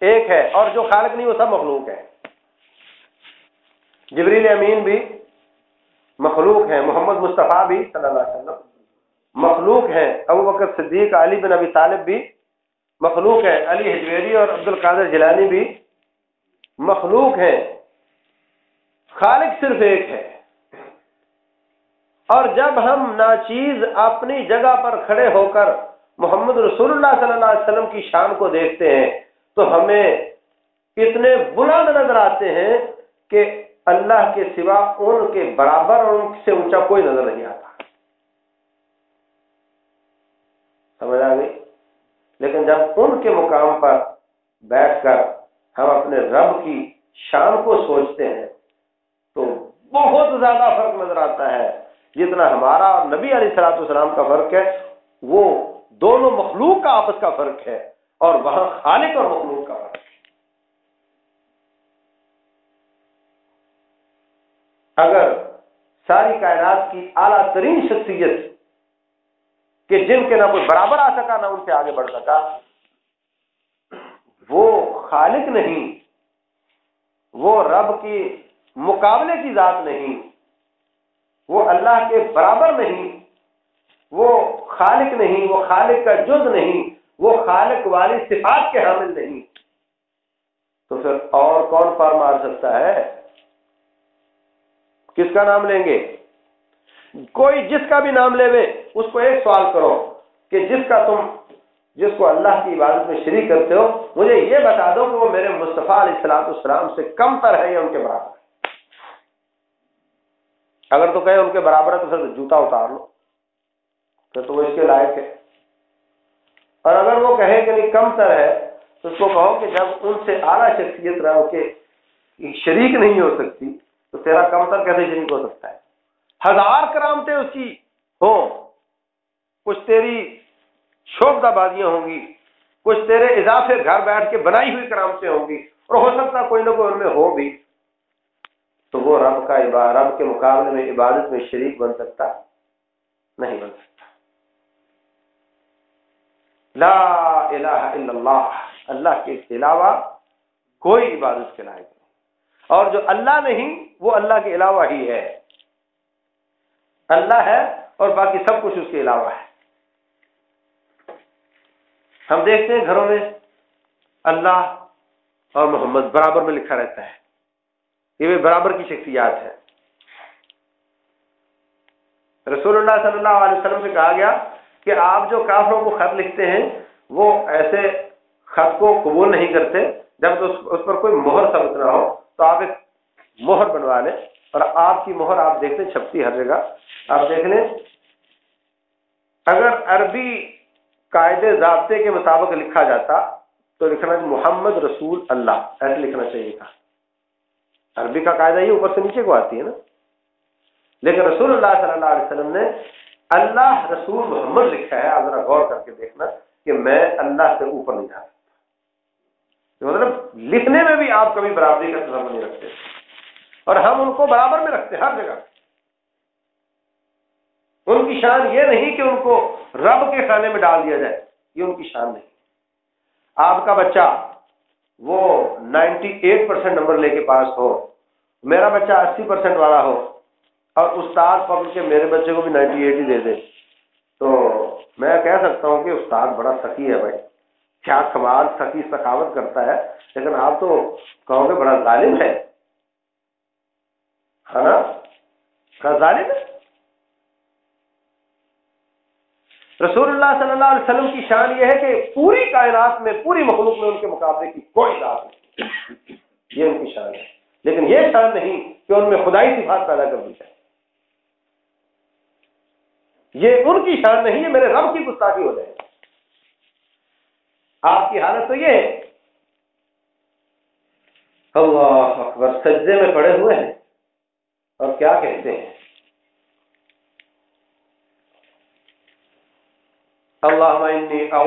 S1: ایک ہے، اور جو خالق نہیں، وہ سب مخلوق ہے جبریل امین بھی مخلوق ہیں، محمد مصطفیٰ بھی صلی اللہ علیہ وسلم مخلوق ہیں، ابو بکر صدیق، علی بن ابی طالب بھی مخلوق ہیں، علی حجویری اور عبد القادر جیلانی بھی مخلوق ہیں۔ خالق صرف ایک ہے۔ اور جب ہم ناچیز اپنی جگہ پر کھڑے ہو کر محمد رسول اللہ صلی اللہ علیہ وسلم کی شان کو دیکھتے ہیں، تو ہمیں اتنے بلند نظر آتے ہیں کہ اللہ کے سوا ان کے برابر اور ان سے اونچا کوئی نظر نہیں آتا۔ سمجھ آ گئی؟ لیکن جب ان کے مقام پر بیٹھ کر ہم اپنے رب کی شان کو سوچتے ہیں، تو بہت زیادہ فرق نظر آتا ہے۔ جتنا ہمارا اور نبی علیہ سلاۃ السلام کا فرق ہے، وہ دونوں مخلوق کا آپس کا فرق ہے اور وہاں خالق اور مخلوق کا فرق ہے۔ اگر ساری کائنات کی اعلیٰ ترین شخصیت کہ جن کے نہ کوئی برابر آ سکا، نہ ان سے آگے بڑھ سکا، وہ خالق نہیں، وہ رب کی مقابلے کی ذات نہیں، وہ اللہ کے برابر نہیں، وہ خالق نہیں، وہ خالق کا جز نہیں، وہ خالق والی صفات کے حامل نہیں۔ تو پھر اور کون پار مار سکتا ہے؟ کس کا نام لیں گے؟ کوئی جس کا بھی نام لے وے اس کو ایک سوال کرو کہ جس کا تم، جس کو اللہ کی عبادت میں شریک کرتے ہو، مجھے یہ بتا دو کہ وہ میرے مصطفیٰ علیہ السلاط السلام سے کم تر ہے یا ان کے برابر اگر تو کہیں ان کے برابر ہے تو پھر جوتا اتار لو، پھر تو وہ اس کے لائق ہے۔ اور اگر وہ کہے کہ نہیں، کم تر ہے، تو اس کو کہو کہ جب ان سے اعلیٰ شخصیت رہو کہ شریک نہیں ہو سکتی تو تیرا کم تر کیسے شریک ہو سکتا ہے؟ ہزار کرامتیں اس کی ہو کچھ تیری شوبدہ بازیاں ہوں گی، کچھ تیرے اضافے گھر بیٹھ کے بنائی ہوئی کرامتیں ہوں گی، اور ہو سکتا کوئی نہ کوئی ان میں ہو بھی۔ تو وہ رب کا رب کے مقابلے میں عبادت میں شریک بن سکتا، نہیں بن سکتا۔ لا الہ الا اللہ اللہ کے علاوہ کوئی عبادت کے لائق نہیں۔ اور جو اللہ نہیں، وہ اللہ کے علاوہ ہی ہے۔ اللہ ہے اور باقی سب کچھ اس کے علاوہ ہے۔ ہم دیکھتے ہیں گھروں میں اللہ اور محمد برابر میں لکھا رہتا ہے۔ یہ بھی برابر کی شخصیات ہے رسول اللہ صلی اللہ علیہ وسلم سے کہا گیا کہ آپ جو کافروں کو خط لکھتے ہیں، وہ ایسے خط کو قبول نہیں کرتے۔ جب اس پر کوئی مہر ثبت نہ ہو تو آپ ایک مہر بنوا لیں اور آپ کی مہر آپ دیکھتے چھپتی ہر جگہ۔ آپ دیکھ لیں۔ اگر عربی قاعدے ضابطے کے مطابق لکھا جاتا تو لکھنا محمد رسول اللہ، ایسے لکھنا چاہیے تھا عربی کا قاعدہ یہ اوپر سے نیچے کو آتی ہے نا۔ لیکن رسول اللہ صلی اللہ علیہ وسلم نے اللہ رسول محمد لکھا ہے، آپ ذرا غور کر کے دیکھنا کہ میں اللہ سے اوپر نہیں جا سکتا مطلب لکھنے میں بھی آپ کبھی برابری کا تصور نہیں رکھتے۔ اور ہم ان کو برابر میں رکھتے ہر جگہ۔ ان کی شان یہ نہیں کہ ان کو رب کے کھانے میں ڈال دیا جائے، یہ ان کی شان نہیں۔ آپ کا بچہ وہ نائنٹی ایٹ پرسینٹ نمبر لے کے پاس ہو، میرا بچہ اسی پرسینٹ والا ہو، اور استاد پکڑ کے میرے بچے کو بھی نائنٹی ایٹ ہی دے دے۔ تو میں کہہ سکتا ہوں کہ استاد بڑا سخی ہے بھائی۔ کیا کمال سخی ثقافت کرتا ہے؟ لیکن آپ تو کہو گے بڑا ظالم ہے۔ نا؟ ظالم ہے۔ رسول اللہ صلی اللہ علیہ وسلم کی شان یہ ہے کہ پوری کائنات میں، پوری مخلوق میں ان کے مقابلے کی کوئی ذات نہیں۔ یہ ان کی شان ہے۔ لیکن یہ شان نہیں کہ ان میں خدائی صفات پیدا کر دی جائے۔ یہ ان کی شان نہیں ہے میرے رب کی گستاخی ہو جائے۔ آپ کی حالت تو یہ ہے۔ اللہ اکبر، سجدے میں پڑے ہوئے ہیں۔ اور کیا کہتے ہیں؟ اللہ انی کا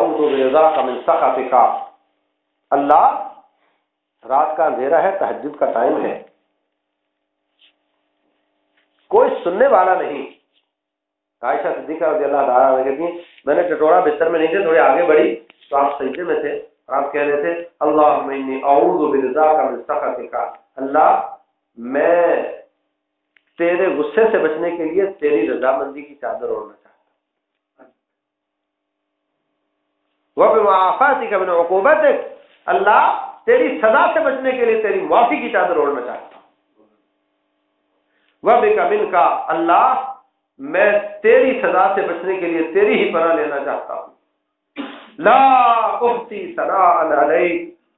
S1: من سخطک۔ اللہ، رات کا اندھیرا ہے تحجد کا ٹائم ہے۔ کوئی سننے والا نہیں۔ عائشہ صدیقہ رضی اللہ تعالیٰ کہتی ہیں، میں نے ٹٹوڑا بستر میں نہیں تھے تھوڑے آگے بڑھی۔ تو آپ سجدے میں تھے آپ کہہ رہے تھے اللہ اعوذ برضا کا من سخطک. اللہ، میں تیرے غصے سے بچنے کے لیے تیری رضامندی کی چادر اوڑھنا چاہتا وہ کا میں عقوبت اللہ، تیری سزا سے بچنے کے لیے تیری معافی کی چادر اوڑھنا چاہتا ہوں۔ وہ بے کا اللہ، میں تیری سزا سے بچنے کے لیے تیری ہی پناہ لینا چاہتا ہوں۔ لا اختی سنا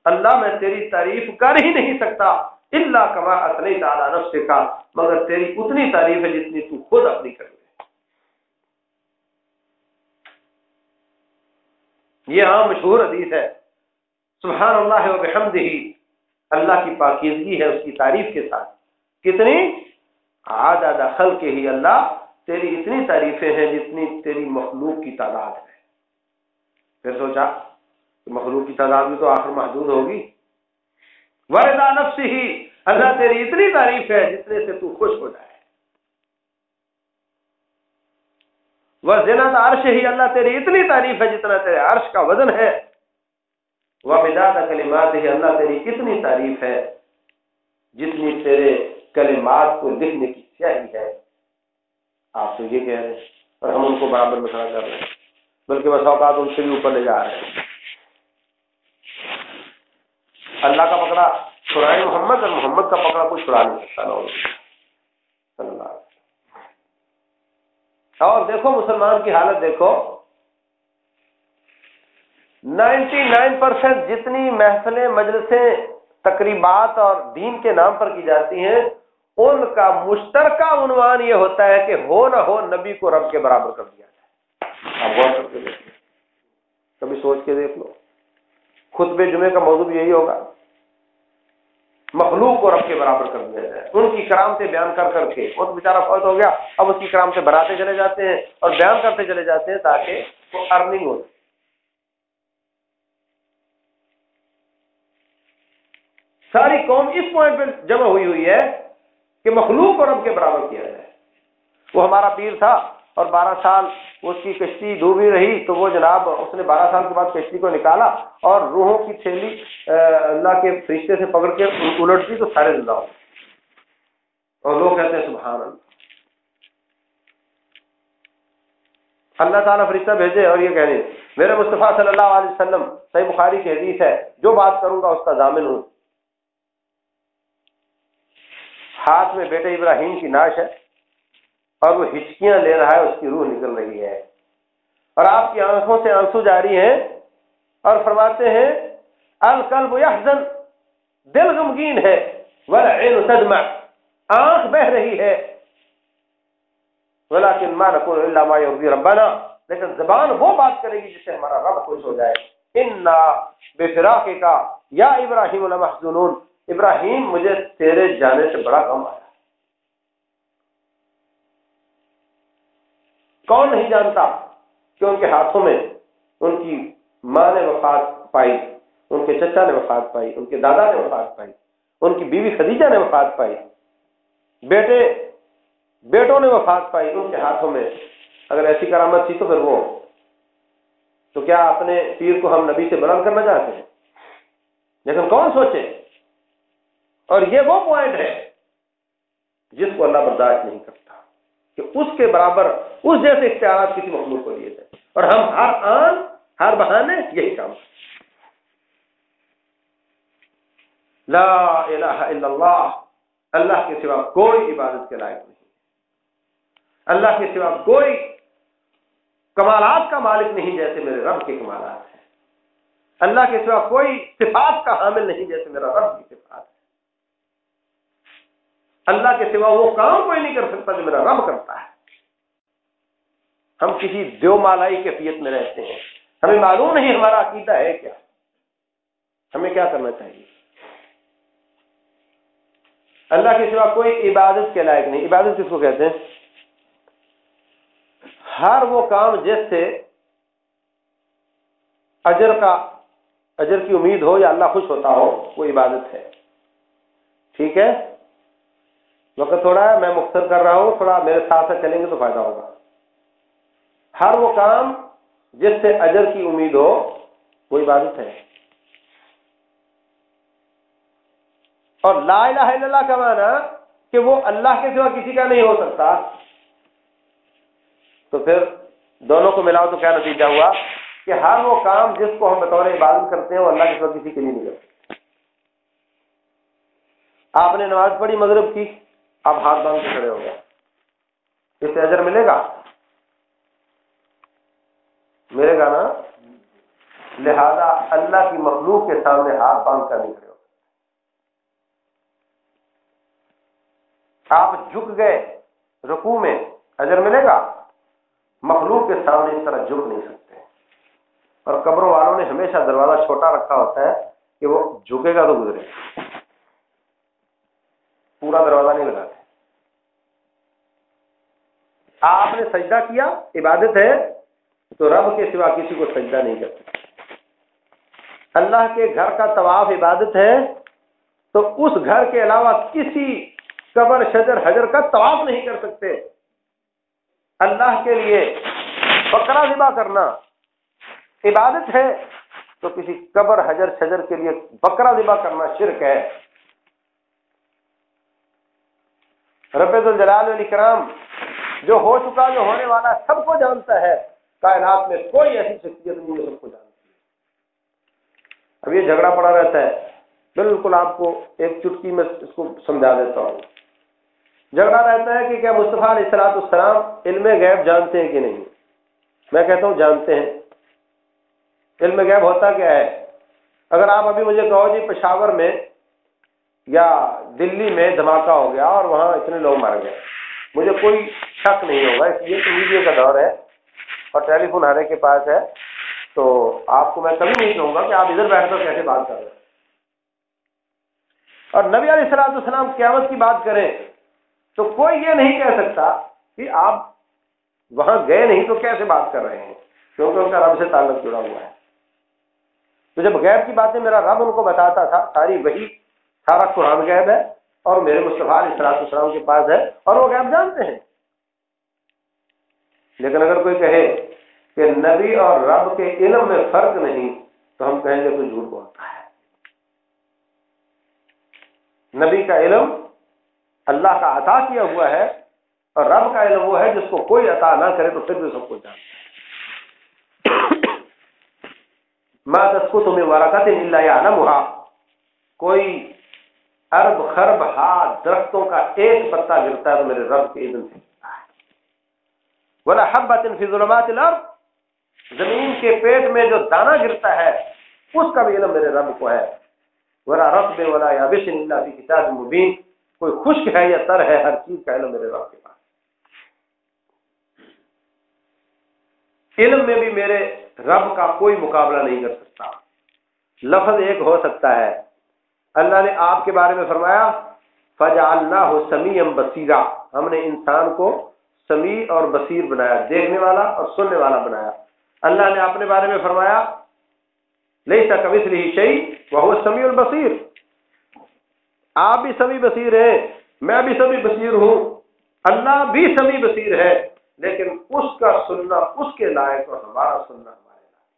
S1: اللہ میں تیری تعریف کر ہی نہیں سکتا. اللہ کما اتنی تعالیٰ نفس کا مگر تیری اتنی تعریف ہے جتنی تو خود اپنی کر لے یہ عام مشہور حدیث ہے. سبحان اللہ و بحمد ہی اللہ کی پاکیزگی ہے اس کی تعریف کے ساتھ. کتنی؟ آدھا دخل کے ہی اللہ تیری اتنی تعریفیں ہیں جتنی تیری مخلوق کی تعداد ہے. پھر سوچا کہ مخلوق کی تعداد میں تو آخر محدود ہوگی۔ وردا نفس ہی اللہ تیری اتنی تعریف ہے جتنے سے تو خوش ہو جائے۔ وہ زینت عرش ہی اللہ تیری اتنی تعریف ہے جتنا تیرے عرش کا وزن ہے۔ وہ مزاج کلمات ہی اللہ تیری کتنی تعریف ہے جتنی تیرے کلمات کو لکھنے کی سیاہی ہے۔ آپ تو یہ کہہ رہے ہیں اور ہم ان کو برابر میں کر رہے ہیں۔ بلکہ بس اوقات ان سے بھی اوپر لے جا رہے ہیں۔ اللہ کا پکڑا چھڑائے محمد، اور محمد کا پکڑا کوئی چھڑا نہیں سکتا اور دیکھو مسلمان کی حالت دیکھو۔ نائنٹی نائن پرسینٹ جتنی محفلیں، مجلسیں، تقریبات اور دین کے نام پر کی جاتی ہیں، ان کا مشترکہ عنوان یہ ہوتا ہے کہ ہو نہ ہو نبی کو رب کے برابر کر دیا جائے۔ آپ غور کر کے دیکھ لو کبھی سوچ کے دیکھ لو۔ خطبے جمعے کا موضوع یہی ہوگا۔ مخلوق کو رب کے برابر کر دیا جائے۔ ان کی کرام سے بیان کر کر کے۔ وہ بیچارہ فوت ہو گیا۔ اب اس کی کرام سے بڑھاتے چلے جاتے ہیں اور بیان کرتے چلے جاتے ہیں تاکہ وہ ارننگ ہو ساری قوم اس پوائنٹ پہ جمع ہوئی ہوئی ہے کہ مخلوق کو رب کے برابر کیا جائے۔ وہ ہمارا پیر تھا۔ اور بارہ سال اس کی کشتی ڈوبی رہی تو وہ جناب اس نے بارہ سال کے بعد کشتی کو نکالا اور روحوں کی تھیلی اللہ کے فرشتے سے پکڑ کے الٹتی تو سارے زندہ ہو اور لوگ کہتے ہیں سبحان اللہ۔ اللہ تعالیٰ فرشتہ بھیجے اور یہ کہنے، میرے مصطفیٰ صلی اللہ علیہ وسلم، صحیح بخاری کی حدیث ہے، جو بات کروں گا اس کا ضامن ہوں۔ ہاتھ میں بیٹے ابراہیم کی ناش ہے۔ اور وہ ہچکیاں لے رہا ہے، اس کی روح نکل رہی ہے۔ اور آپ کی آنکھوں سے آنسو جاری ہیں اور فرماتے ہیں، القلب یحزن، دل غمگین ہے تدمع، آنکھ بہ رہی ہے۔ ولكن ما نقول الا ما يرضي ربنا، لیکن زبان وہ بات کرے گی جس سے ہمارا رب خوش ہو جائے۔ انا بے فراق کا یا ابراہیم المحزنون ابراہیم، مجھے تیرے جانے سے بڑا غم آیا۔ کون نہیں جانتا کہ ان کے ہاتھوں میں ان کی ماں نے وفات پائی، ان کے چچا نے وفات پائی، ان کے دادا نے وفات پائی، ان کی بیوی خدیجہ نے وفات پائی، بیٹے، بیٹوں نے وفات پائی ان کے ہاتھوں میں۔ اگر ایسی کرامت تھی تو پھر وہ۔ تو کیا اپنے پیر کو ہم نبی سے بلند کرنا چاہتے ہیں؟ لیکن کون سوچے؟ اور یہ وہ پوائنٹ ہے جس کو اللہ برداشت نہیں کرتا۔ کہ اس کے برابر اس جیسے اختیارات کسی مخلوق کو دیے جائیں۔ اور ہم ہر آن، ہر بہانے یہی کام لا الہ الا اللہ اللہ کے سوا کوئی عبادت کے لائق نہیں۔ اللہ کے سوا کوئی کمالات کا مالک نہیں جیسے میرے رب کے کمالات ہیں۔ اللہ کے سوا کوئی صفات کا حامل نہیں جیسے میرا رب کی صفات ہے اللہ کے سوا وہ کام کوئی نہیں کر سکتا جو میرا رب کرتا ہے۔ ہم کسی دیو مالائی کیفیت میں رہتے ہیں۔ ہمیں معلوم نہیں ہمارا عقیدہ ہے کیا۔ ہمیں کیا کرنا چاہیے؟ اللہ کے سوا کوئی عبادت کے لائق نہیں۔ عبادت کس کو کہتے ہیں؟ ہر وہ کام جس سے اجر کا اجر کی امید ہو یا اللہ خوش ہوتا ہو، وہ عبادت ہے۔ ٹھیک ہے؟ وقت تھوڑا ہے، میں مختصر کر رہا ہوں، تھوڑا میرے ساتھ ساتھ چلیں گے تو فائدہ ہوگا۔ ہر وہ کام جس سے اجر کی امید ہو، وہ عبادت ہے۔ اور لا الہ الا اللہ کا معنی کہ وہ اللہ کے سوا کسی کا نہیں ہو سکتا۔ تو پھر دونوں کو ملاؤ تو کیا نتیجہ ہوا کہ ہر وہ کام جس کو ہم بطور عبادت کرتے ہیں، وہ اللہ کے سوا کسی کے لیے نہیں کرتے۔ آپ نے نماز پڑھی، مغرب کی۔ آپ ہاتھ باندھ کے کھڑے ہو گئے۔ اس سے اجر ملے گا؟ ملے گا نا لہذا اللہ کی مخلوق کے سامنے ہاتھ باندھ کر نہیں کھڑے ہو آپ جھک گئے رکوع میں، اجر ملے گا؟ مخلوق کے سامنے اس طرح جھک نہیں سکتے۔ اور قبروں والوں نے ہمیشہ دروازہ چھوٹا رکھا ہوتا ہے کہ وہ جھکے گا تو گزرے۔ پورا دروازہ نہیں لگاتے۔ آپ نے سجدہ کیا، عبادت ہے، تو رب کے سوا کسی کو سجدہ نہیں کرتے۔ اللہ کے گھر کا طواف عبادت ہے، تو اس گھر کے علاوہ کسی قبر، شجر، حجر کا طواف نہیں کر سکتے۔ اللہ کے لیے بکرا ذبح کرنا عبادت ہے، تو کسی قبر، حجر، شجر کے لیے بکرا ذبح کرنا شرک ہے۔ رب الجلال علی کرام جو ہو چکا، جو ہونے والا سب کو جانتا ہے، کائنات میں کوئی ایسی شخصیت نہیں ہے سب کو جانتی ہے۔ اب یہ جھگڑا پڑا رہتا ہے۔ بالکل آپ کو ایک چٹکی میں اس کو سمجھا دیتا ہوں۔ جھگڑا رہتا ہے کہ کیا مصطفیٰ علیہ السلاط السلام علم غیب جانتے ہیں کہ نہیں؟ میں کہتا ہوں جانتے ہیں۔ علم غیب ہوتا کیا ہے؟ اگر آپ ابھی مجھے کہو جی پشاور میں یا دلی میں دھماکہ ہو گیا اور وہاں اتنے لوگ مر گئے۔ مجھے کوئی شک نہیں ہوگا، اس لیے کہ ویڈیو کا دور ہے اور ٹیلی فون ہر ایک کے پاس ہے۔ تو آپ کو میں کبھی نہیں کہوں گا کہ آپ ادھر بیٹھ کر کیسے بات کر رہے ہیں۔ اور نبی علیہ السلام السلام قیامت کی بات کریں تو کوئی یہ نہیں کہہ سکتا کہ آپ وہاں گئے نہیں تو کیسے بات کر رہے ہیں؟ کیونکہ ان کا رب سے تعلق جڑا ہوا ہے۔ تو جب غیر کی باتیں میرا رب ان کو بتاتا تھا، ساری وہی سارا قرآن غیب ہے۔ اور میرے مصطفیٰ علیہ السلام السلام کے پاس ہے اور وہ غیب جانتے ہیں۔ لیکن اگر کوئی کہے کہ نبی اور رب کے علم میں فرق نہیں، تو ہم کہیں گے کوئی جھوٹ بولتا ہے۔ نبی کا علم اللہ کا عطا کیا ہوا ہے اور رب کا علم وہ ہے جس کو کوئی عطا نہ کرے تو پھر بھی سب کو جانتا میں دس کو تمہیں واراکت مل یا کوئی ارب خرب ہاتھ درختوں کا ایک پتا گرتا ہے تو میرے رب کے علم سے بولا حبت فی ظلمات الارض زمین کے پیٹ میں جو دانا گرتا ہے، اس کا بھی علم میرے رب کو ہے۔ ولا رب ولا یا بشن اللہ فی کتاب مبین کوئی خشک ہے یا تر ہے، ہر چیز کا علم میرے رب کے پاس۔ علم میں بھی میرے رب کا کوئی مقابلہ نہیں کر سکتا۔ لفظ ایک ہو سکتا ہے اللہ نے آپ کے بارے میں فرمایا فجا اللہ ہو سمی بصیرہ ہم نے انسان کو سمیع اور بصیر بنایا، دیکھنے والا اور سننے والا بنایا۔ اللہ نے اپنے بارے میں فرمایا نہیں تھا کبھی سی وہ سمیع البصیر آپ بھی سمیع بصیر ہیں، میں بھی سمیع بصیر ہوں۔ اللہ بھی سمیع بصیر ہے، لیکن اس کا سننا اس کے لائق اور ہمارا سننا ہمارے لائق۔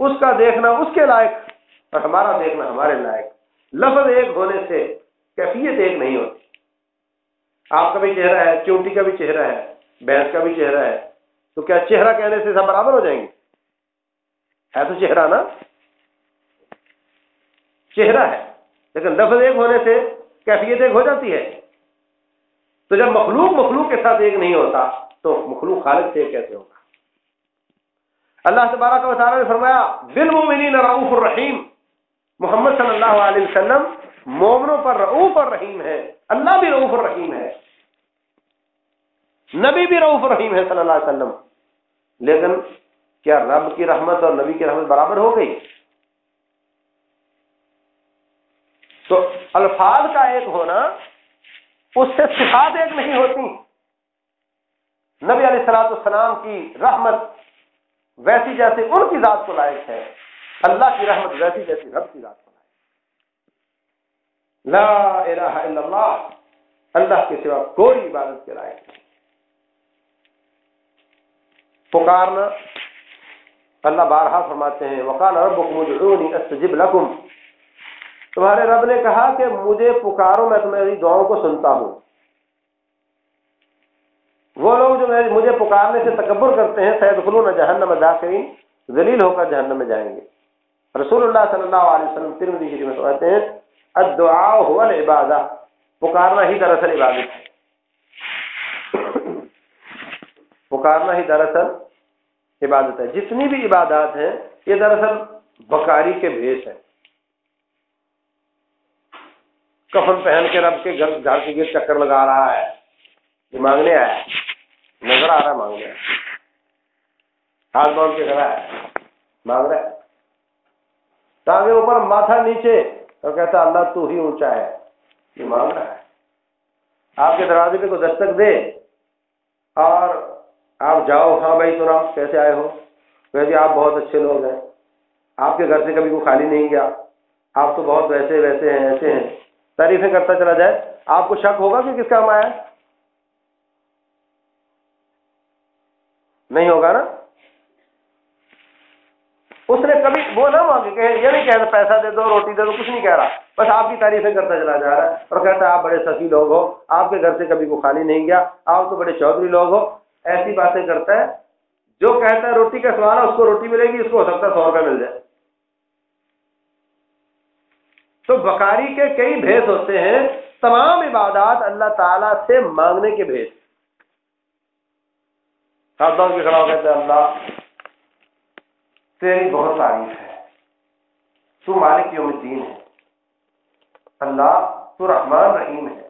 S1: اس کا دیکھنا اس کے لائق۔ اور ہمارا دیکھنا ہمارے لائق۔ لفظ ایک ہونے سے کیفیت ایک نہیں ہوتی۔ آپ کا بھی چہرہ ہے چونٹی کا بھی چہرہ ہے، بھینس کا بھی چہرہ ہے، تو کیا چہرہ کہنے سے سب برابر ہو جائیں گے؟ ہے تو چہرہ نا؟ چہرہ ہے، لیکن لفظ ایک ہونے سے کیفیت ایک ہو جاتی ہے۔ تو جب مخلوق مخلوق کے ساتھ ایک نہیں ہوتا، تو مخلوق خالد سے ایک کیسے ہوگا اللہ سے بارہ کا وسارہ نے فرمایا بالمومنین رعوف الرحیم محمد صلی اللہ علیہ وسلم مومنوں پر رعوف الرحیم ہے اللہ بھی رعوف الرحیم ہے۔ نبی بھی رعوف الرحیم ہے صلی اللہ علیہ وسلم۔ لیکن کیا رب کی رحمت اور نبی کی رحمت برابر ہو گئی؟ تو الفاظ کا ایک ہونا، اس سے صفات ایک نہیں ہوتی۔ نبی علیہ السلاط السلام کی رحمت ویسی جیسے ان کی ذات کو لائق ہے۔ اللہ کی رحمت ویسی جیسی رب کی ذات کو لائق لا الہ الا اللہ اللہ کے سوا کوئی عبادت کے لائق نہیں۔ پکارنا، اللہ بارہا فرماتے ہیں، وقال ربکم استجب لکم تمہارے رب نے کہا کہ مجھے پکارو، میں تمہاری دعاؤں کو سنتا ہوں۔ وہ لوگ جو مجھے پکارنے سے تکبر کرتے ہیں سید خلون جہنم داخرین، ذلیل ہو کر جہنم میں جائیں گے۔ رسول اللہ صلی اللہ علیہ وسلم ترمدی شریف میں کہتے ہیں الدعاء هو العبادہ پکارنا ہی دراصل عبادت ہے پکارنا ہی دراصل عبادت ہے جتنی بھی عبادات ہیں یہ دراصل بکاری کے بھیس ہیں کفن پہن کے رب کے گھر گھر کے گر چکر لگا رہا ہے یہ مانگنے آیا نظر آ رہا ہے مانگنے ہاتھ باندھ کے کھڑا ہے مانگ رہا ہے ٹانگے اوپر ماتھا نیچے اور کہتا اللہ تو ہی اونچا ہے۔ یہ مانگ رہا ہے۔ آپ کے دروازے پہ کو دستک دے، اور آپ جاؤ ہاں بھائی سنا کیسے آئے ہو؟ کہتے آپ بہت اچھے لوگ ہیں۔ آپ کے گھر سے کبھی کوئی خالی نہیں گیا۔ آپ تو بہت ویسے ویسے ہیں، ایسے ہیں۔ تعریفیں کرتا چلا جائے۔ آپ کو شک ہوگا کہ کس کام آیا؟ نہیں ہوگا نا؟ اس نے کبھی وہ نہ مانگے کہ یہ نہیں کہہ پیسہ دے دو، روٹی دے دو، کچھ نہیں کہہ رہا۔ بس آپ کی تعریفیں کرتا چلا جا رہا ہے اور کہتا ہے آپ بڑے سخی لوگ ہو، آپ کے گھر سے کبھی کو خالی نہیں گیا، آپ تو بڑے چودھری لوگ ہو۔ ایسی باتیں کرتا ہے، جو کہتا ہے روٹی کا سوال ہے، اس کو روٹی ملے گی، اس کو ہو سکتا ہے سو روپے مل جائے۔ تو بکاری کے کئی بھیس ہوتے ہیں، تمام عبادات اللہ تعالی سے مانگنے کے بھیس کے خلاف کہتے ہیں اللہ۔ تیری بہت تعریف ہے تو مالک یوم الدین ہے اللہ تو رحمان رحیم ہے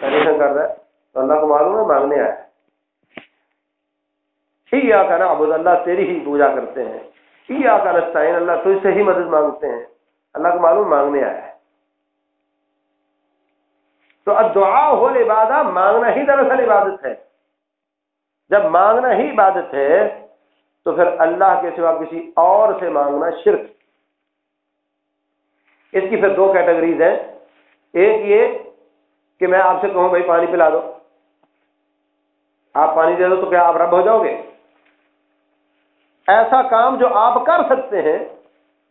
S1: تعریفیں کر رہا ہے۔ تو اللہ کو معلوم ہے، مانگنے آیا ہی یا کا ابود اللہ تیری ہی پوجا کرتے ہیں۔ ہی یا کا نستعین اللہ تو اس سے ہی مدد مانگتے ہیں۔ اللہ کو معلوم مانگنے آیا ہے۔ تو دعا ہو عبادت مانگنا ہی دراصل عبادت ہے۔ جب مانگنا ہی عبادت ہے تو پھر اللہ کے سوا کسی اور سے مانگنا شرک۔ اس کی پھر دو کیٹیگریز ہیں۔ ایک یہ کہ میں آپ سے کہوں، بھائی پانی پلا دو۔ آپ پانی دے دو تو کیا آپ رب ہو جاؤ گے؟ ایسا کام جو آپ کر سکتے ہیں،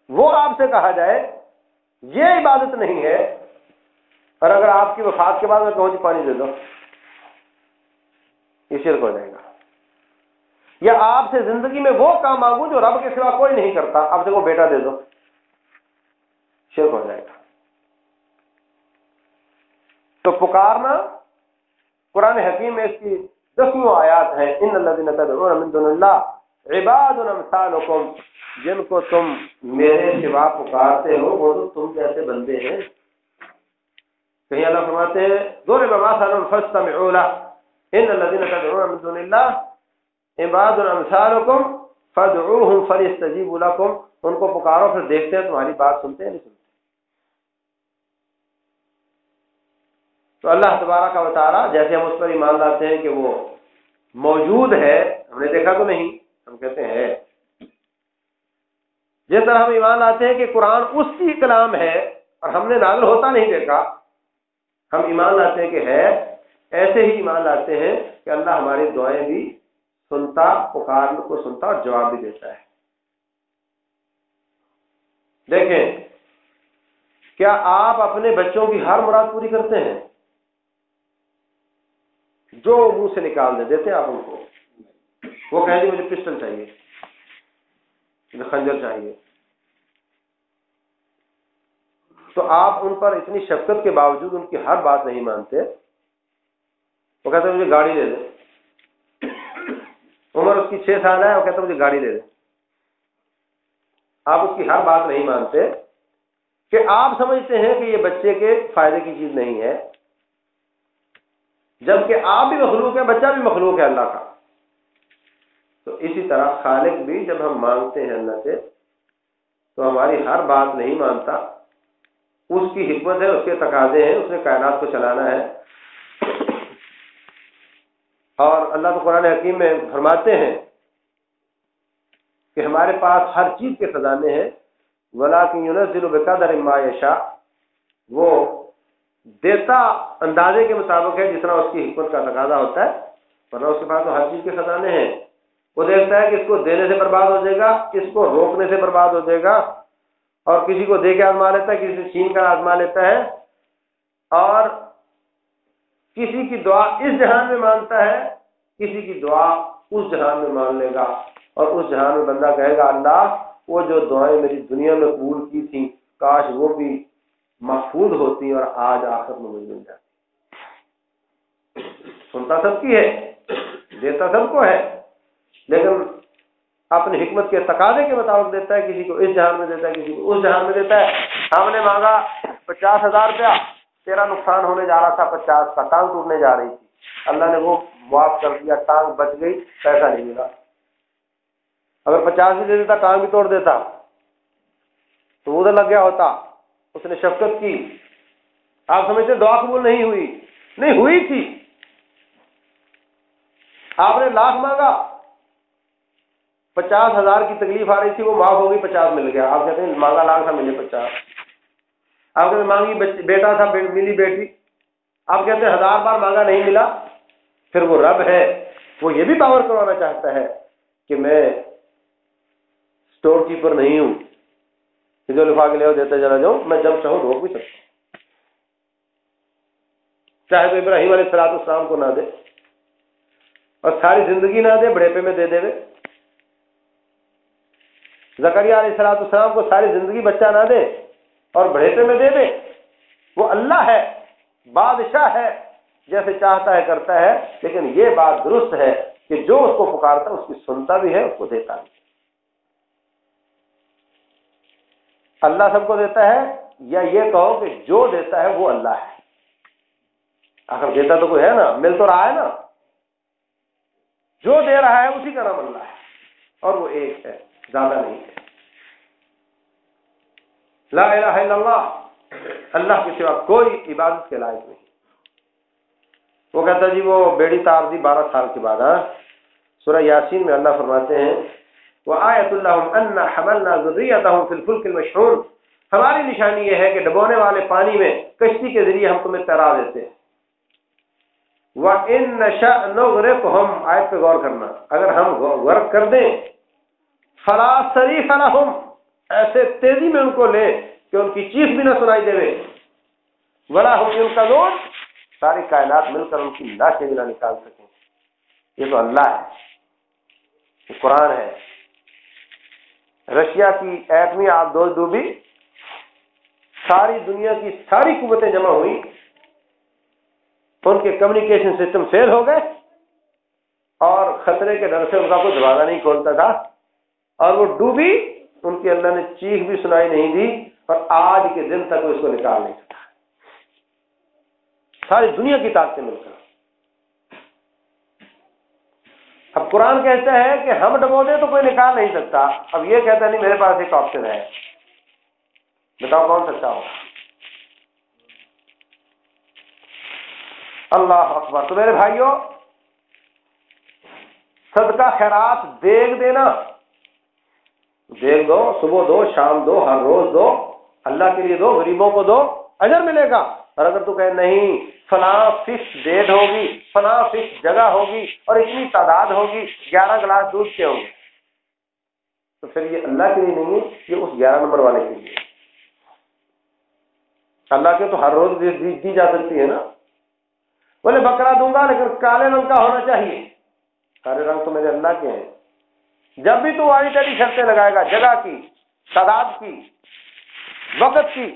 S1: وہ آپ سے کہا جائے، یہ عبادت نہیں ہے۔ اور اگر آپ کی وفات کے بعد میں کہوں جی پانی دے دو۔ یہ شرک ہو جائے گا۔ یا آپ سے زندگی میں وہ کام مانگوں جو رب کے سوا کوئی نہیں کرتا؟ آپ سے وہ بیٹا دے دو۔ شرک ہو جائے گا۔ تو پکارنا، قرآن حکیم میں اس کی دسوں آیات ہیں۔ ان اللہ عباد امثالکم، جن کو تم میرے سوا پکارتے ہو، وہ تو تم جیسے بندے ہیں۔ کہیں اللہ فرماتے ہیں دور بما سالم فاستمعوا له۔ ان الذين تدعون من دون الله عباد امثالکم فادعوهم فليستجيبوا لكم ان کو پکارو، پھر دیکھتے ہیں، تمہاری بات سنتے ہیں، نہیں سنتے تو اللہ تبارک کا وطارہ جیسے ہم اس پر ایمان لاتے ہیں کہ وہ موجود ہے، ہم نے دیکھا تو نہیں، ہم کہتے ہیں۔ جس طرح ہم ایمان لاتے ہیں کہ قرآن اس کی کلام ہے، اور ہم نے نازل ہوتا نہیں دیکھا، ہم ایمان لاتے ہیں کہ ہے، ایسے ہی ایمان لاتے ہیں کہ اللہ ہماری دعائیں بھی سنتا، پکار کو سنتا اور جواب بھی دیتا ہے۔ دیکھیں، کیا آپ اپنے بچوں کی ہر مراد پوری کرتے ہیں؟ جو منہ سے نکال دیں دیتے آپ ان کو۔ وہ کہیں گے، مجھے پسٹل چاہیے۔ مجھے خنجر چاہیے۔ تو آپ ان پر اتنی شفقت کے باوجود ان کی ہر بات نہیں مانتے۔ وہ کہتے مجھے گاڑی دے دے۔ عمر اس کی چھ سال ہے، وہ کہتے مجھے گاڑی دے دے۔ آپ اس کی ہر بات نہیں مانتے کہ آپ سمجھتے ہیں کہ یہ بچے کے فائدے کی چیز نہیں ہے، جبکہ آپ بھی مخلوق ہیں، بچہ بھی مخلوق ہے اللہ کا۔ تو اسی طرح خالق بھی جب ہم مانگتے ہیں اللہ سے، تو ہماری ہر بات نہیں مانتا۔ اس کی حکمت ہے، اس کے تقاضے ہیں، اس نے کائنات کو چلانا ہے۔ اور اللہ تو قرآن حکیم میں فرماتے ہیں کہ ہمارے پاس ہر چیز کے خزانے ہیں ولا کی یونس و بقدر ما وہ دیتا اندازے کے مطابق ہے جس طرح اس کی حکمت کا تقاضا ہوتا ہے، ورنہ اس کے پاس تو ہر چیز کے خزانے ہیں۔ وہ دیکھتا ہے کہ اس کو دینے سے برباد ہو جائے گا، اس کو روکنے سے برباد ہو جائے گا، اور کسی کو دے کے آزما لیتا ہے، کسی سے چھین کر آزما لیتا ہے، اور کسی کی دعا اس جہان میں مانتا ہے، کسی کی دعا اس جہان میں مان لے گا۔ اور اس جہان میں بندہ کہے گا، اللہ، وہ جو دعائیں میری دنیا میں قبول کی تھیں، کاش وہ بھی محفوظ ہوتی اور آج آخر میں مل جاتی۔ سنتا سب کی ہے، دیتا سب کو ہے، لیکن اپنی حکمت کے تقاضے کے مطابق دیتا ہے، کسی کو اس جہان میں دیتا ہے، کسی کو اس جہان میں دیتا ہے۔ ہم نے مانگا پچاس ہزار روپیہ۔ تیرا نقصان ہونے جا رہا تھا پچاس کا، ٹانگ ٹوٹنے جا رہی تھی۔ اللہ نے وہ معاف کر دیا، ٹانگ بچ گئی، پیسہ نہیں ملا۔ اگر پچاس بھی دے دیتا، ٹانگ بھی توڑ دیتا۔ تو ادھر لگ گیا ہوتا، اس نے شفقت کی۔ آپ سمجھتے دعا قبول نہیں ہوئی؟ نہیں، ہوئی تھی۔ آپ نے لاکھ مانگا، پچاس ہزار کی تکلیف آ رہی تھی، وہ معاف ہو گئی، پچاس مل گیا۔ آپ کہتے ہیں، مانگا لاکھ تھا ملے پچاس۔ آپ کہتے مانگی بیٹا تھا ملی بیٹی۔ آپ کہتے ہیں ہزار بار مانگا، نہیں ملا۔ پھر وہ رب ہے۔ وہ یہ بھی پاور کروانا چاہتا ہے کہ میں اسٹور کیپر نہیں ہوں۔ جو لفا کے لیے دیتے چلا جاؤں میں جب چاہوں روک بھی سکتا ہوں۔ چاہے تو ابراہیم علیہ السلاط اسلام کو نہ دے اور ساری زندگی نہ دے، بڑھے پہ میں دے دے زکریہ علیہ السلاط السلام کو ساری زندگی بچہ نہ دے۔ اور بڑھے پہ میں دے دے وہ اللہ ہے، بادشاہ ہے، جیسے چاہتا ہے، کرتا ہے۔ لیکن یہ بات درست ہے کہ جو اس کو پکارتا ہے، اس کی سنتا بھی ہے، اس کو دیتا بھی اللہ سب کو دیتا ہے یا یہ کہو کہ جو دیتا ہے، وہ اللہ ہے۔ آخر دیتا تو کوئی ہے نا، مل تو رہا ہے نا۔ جو دے رہا ہے، اسی کا نام اللہ ہے۔ اور وہ ایک ہے، زیادہ نہیں ہے۔ لا الہ الا اللہ۔ اللہ کے سوا کوئی عبادت کے لائق نہیں۔ وہ کہتا جی وہ بیڑی تار دی بارہ سال کے بعد ہاں۔ سورہ یاسین میں اللہ فرماتے ہیں، وہ آیت اللہ حملنا ذریتہم فی الفلک المشہور ہماری نشانی یہ ہے کہ ڈبونے والے پانی میں کشتی کے ذریعے ہم تمہیں تیرا دیتے ہیں۔ وَإِن نَشَأْ نُغْرِقْهُمْ۔ آیت پہ غور کرنا۔ اگر ہم غرق کر دیں، فَلَا صَرِيفَ لَهُمْ۔ ایسے تیزی میں ان کو لے کہ ان کی چیخ بھی نہ سنائی دے ولا ہم ان کا لوگ ساری کائنات مل کر ان کی لاشیں بھی نہ نکال سکیں۔ یہ تو اللہ ہے۔ یہ قرآن ہے۔ رشیا کی ایٹمی آپ دو ڈوبی۔ ساری دنیا کی ساری قوتیں جمع ہوئی۔ ان کے کمیونیکیشن سسٹم فیل ہو گئے۔ اور خطرے کے ڈر سے ان کا کوئی دروازہ نہیں کھولتا تھا۔ اور وہ ڈوبی۔ ان کے اللہ نے چیخ بھی سنائی نہیں دی اور آج کے دن تک وہ اس کو نکال نہیں سکا ساری دنیا کی طاقتیں مل کر۔ اب قرآن کہتا ہے کہ ہم ڈبو دیں تو کوئی نکال نہیں سکتا۔ اب یہ کہتا نہیں، میرے پاس ایک آپشن ہے۔ بتاؤ کون سکتا ہو اللہ اکبر۔ تو میرے بھائیوں صدقہ خیرات دیکھ دینا۔ دیکھ دو، صبح دو، شام دو، ہر روز دو۔ اللہ کے لیے دو، غریبوں کو دو۔ اجر ملے گا۔ اور اگر تو کہ نہیں، فلاں فکس ڈیٹ ہوگی، فلاں فکس جگہ ہوگی اور اتنی تعداد ہوگی، گیارہ گلاس دودھ کے ہوں گے۔ تو پھر یہ اللہ کے لیے نہیں ہے، یہ اس گیارہ نمبر والے کے لیے۔ اللہ کے تو ہر روز دی جا سکتی ہے نا۔ بولے، بکرا دوں گا، لیکن کالے رنگ کا ہونا چاہیے۔ کالے رنگ تو میرے اللہ کے ہیں۔ جب بھی تو آئی ٹیلی شرطیں لگائے گا، جگہ کی، تعداد کی، وقت کی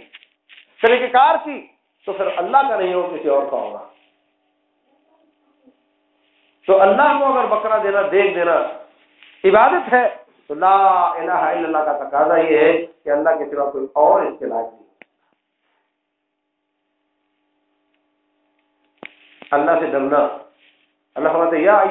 S1: طریقہ کار کی، تو پھر اللہ کا نہیں ہو کسی اور کا ہوگا۔ تو اللہ کو اگر بکرا دینا، دیکھ دینا عبادت ہے، تو لا الہ الا اللہ کا تقاضا یہ ہے کہ اللہ کے سوا کوئی اور اس کے لائق نہیں۔ اللہ سے ڈرنا۔ اللہ فرماتے یا